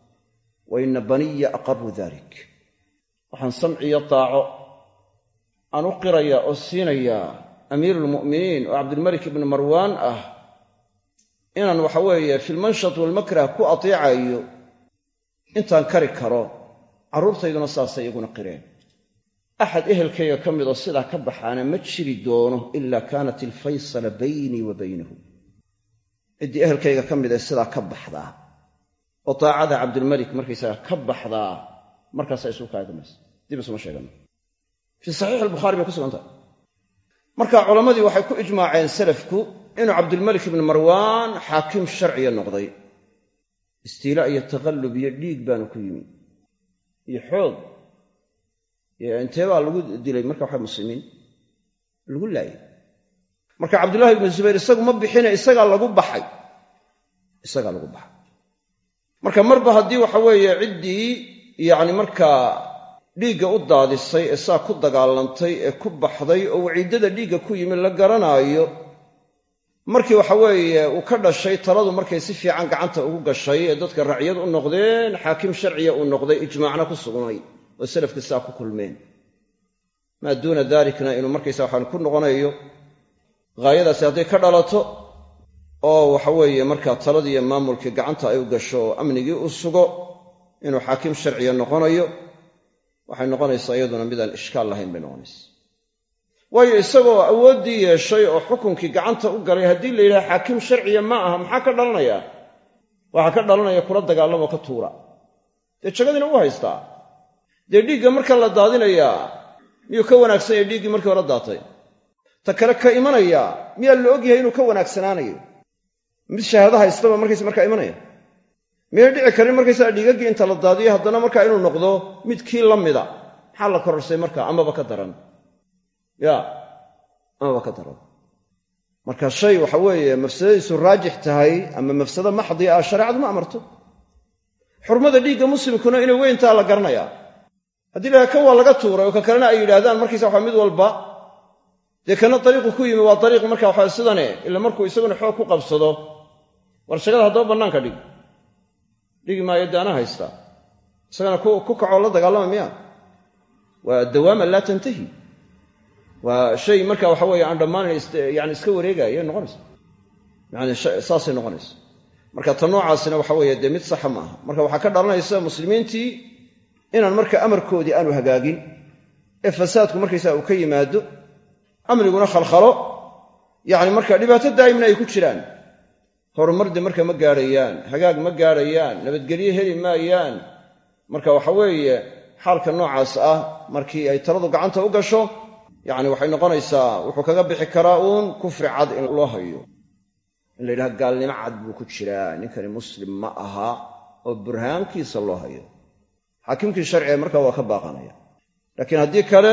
[SPEAKER 1] wa ina baniya aqaruu dalik waxaan samciyo taaco aan u qirayaa oo siinayaa amiiru lmu'miniin oo cabdilmalik ibni marwaan ah inaan waxa weeye fi lmanshat waalmakrah ku atiicayo intaan kari karo carruurtayduna saasay iguna qireen. Axad ehelkayga ka midoo sidaa ka baxaana ma jiri doono ilaa kaanat ilfaysala baynii wa baynahu. Ciddii ehelkayga ka mid ee sidaa ka baxdaa oo daacada cabdilmalik markaysaga ka baxdaa markaasaa isugu kaagamaysa dib isuma sheegano. Fii saxiixi albukhaari bay ku sugan tahay. Marka culammadii waxay ku ijmaaceen salafku inuu cabdilmalik ibni marwaan xaakim sharciya noqday. Istiila iyo taqallub iyo dhiig baanu ku yimi. Iyo xoog. Intee baa lagu dilay marka waxa muslimiin? Lagu laayay. Marka cabdullahi ibnu zubayr isagu ma bixine isagaa lagu baxay. Isagaa lagu baxay marka marba haddii waxa weeye ciddii yacni markaa dhiigga u daadisay ee saa ku dagaalantay ee ku baxday oo waciiddada dhiigga ku yimi la garanaayo markii waxa weeye uu ka dhashay taladu markay si fiican gacanta ugu gashay ee dadka racyad u noqdeen xaakim sharciya uu noqday ijmaacna ku sugnay oo salafka saa ku kulmeen. Maa duuna dalikna inuu markaysa waxaan ku noqonayo haayadaasi hadday ka dhalato oo waxa weeye markaa taladii iyo maamulkii gacanta ay u gasho oo amnigii u sugo inuu xaakim sharciya noqonayo waxay noqonaysaa iyaduna midaan ishkaal lahayn bay noqonaysa waayo isagoo awooddii yeeshay oo xukunkii gacanta u galay haddii la yidhaha xaakim sharciya ma aha maxaa ka dhalanaya? Waxaa ka dhalanaya kula dagaalamoo ka tuura. Dee jagadiina u haystaa? Dee dhiigga marka la daadinayaa miyuu ka wanaagsan yahay dhiiggii markii hore daatay? Ta kale ka imanaya miyaa la ogyahay inuu ka wanaagsanaanayo mid shahaado haystaba markaysa markaa imanaya. Miyay dhici karin markaysaa dhiigaggii inta la daadiyo haddana markaa inuu noqdo mid kii la mida. Maxaa la kororsay markaa? Amaba ka daran. Ya amaba ka daran. Marka shay waxa weeye mafsadadiisu raajix tahay ama mafsado maxdi ah shareecadu ma amarto. Xurmada dhiigga muslimkuna inay weyntaa la garanayaa. Haddii laha kan waa laga tuuray oo ka kalena ay yidhaahdaan markaysa waxa mid walba. Dee kana dariiqu ku yimi waa dariiq marka waxa sidane ila markuu isaguna xoog ku qabsado war shagada haddaba bannaanka dhig. Dhigi maayo dee anaa haystaa isagana ku kacoo la dagaalama miya. Waa dawaama laa tantahi. Waa shay marka waxa weeye aan dhammaanayn yani iska wareegaya noqonaysa. Yani saasay noqonaysa. Marka ta noocaasina waxa weeye dee mid saxa ma aha marka waxaa ka dhalanaysa muslimiintii inaan marka amarkoodii aanu hagaagin ee fasaadku markaysaa uu ka yimaado amniguna khalkhalo. Yacni marka dhibaato daa'imna ay ku jiraan horumardi marka ma gaadhayaan hagaag ma gaadhayaan nabadgelyo heli maayaan. Marka waxa weeye xaalka noocaas ah markii ay taladu gacanta u gasho yacni waxay noqonaysaa wuxuu kaga bixi karaa uun kufri cad in loo hayo. In la yidhaha gaalnimo cad buu ku jiraa ninkani muslim ma aha oo burhaankiisa loo hayo. Xaakimkii sharciga markaa waa ka baaqanaya. Laakiin haddii kale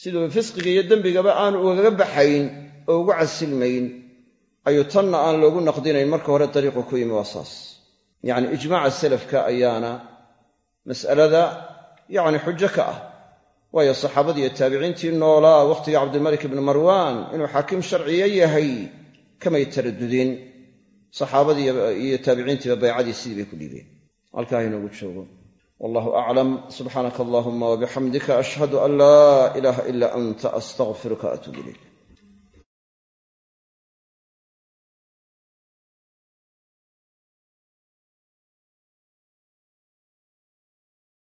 [SPEAKER 1] siduu fisqiga iyo dembigaba aanu ugaga baxayn oo ugu casilmayn ayuu tanna aan loogu naqdinayn marka hore dariiqu ku yimi waa saas. Yacni ijmaaca salafka ayaana mas'alada yacni xujo ka ah. Waayo saxaabadii iyo taabiciintii noolaa wakhtiga cabdilmalik ibni marwaan inuu xaakim sharciya yahay kamay taradudin saxaabadii iyo taabiciintiiba baycadii sidii bay ku dhiibeen. Halkaa inoogu joogo. Wallahu aclam subxaanaka allahuma wabixamdika ashhadu an laa ilaaha ila anta astaqfiruka atuub ilayk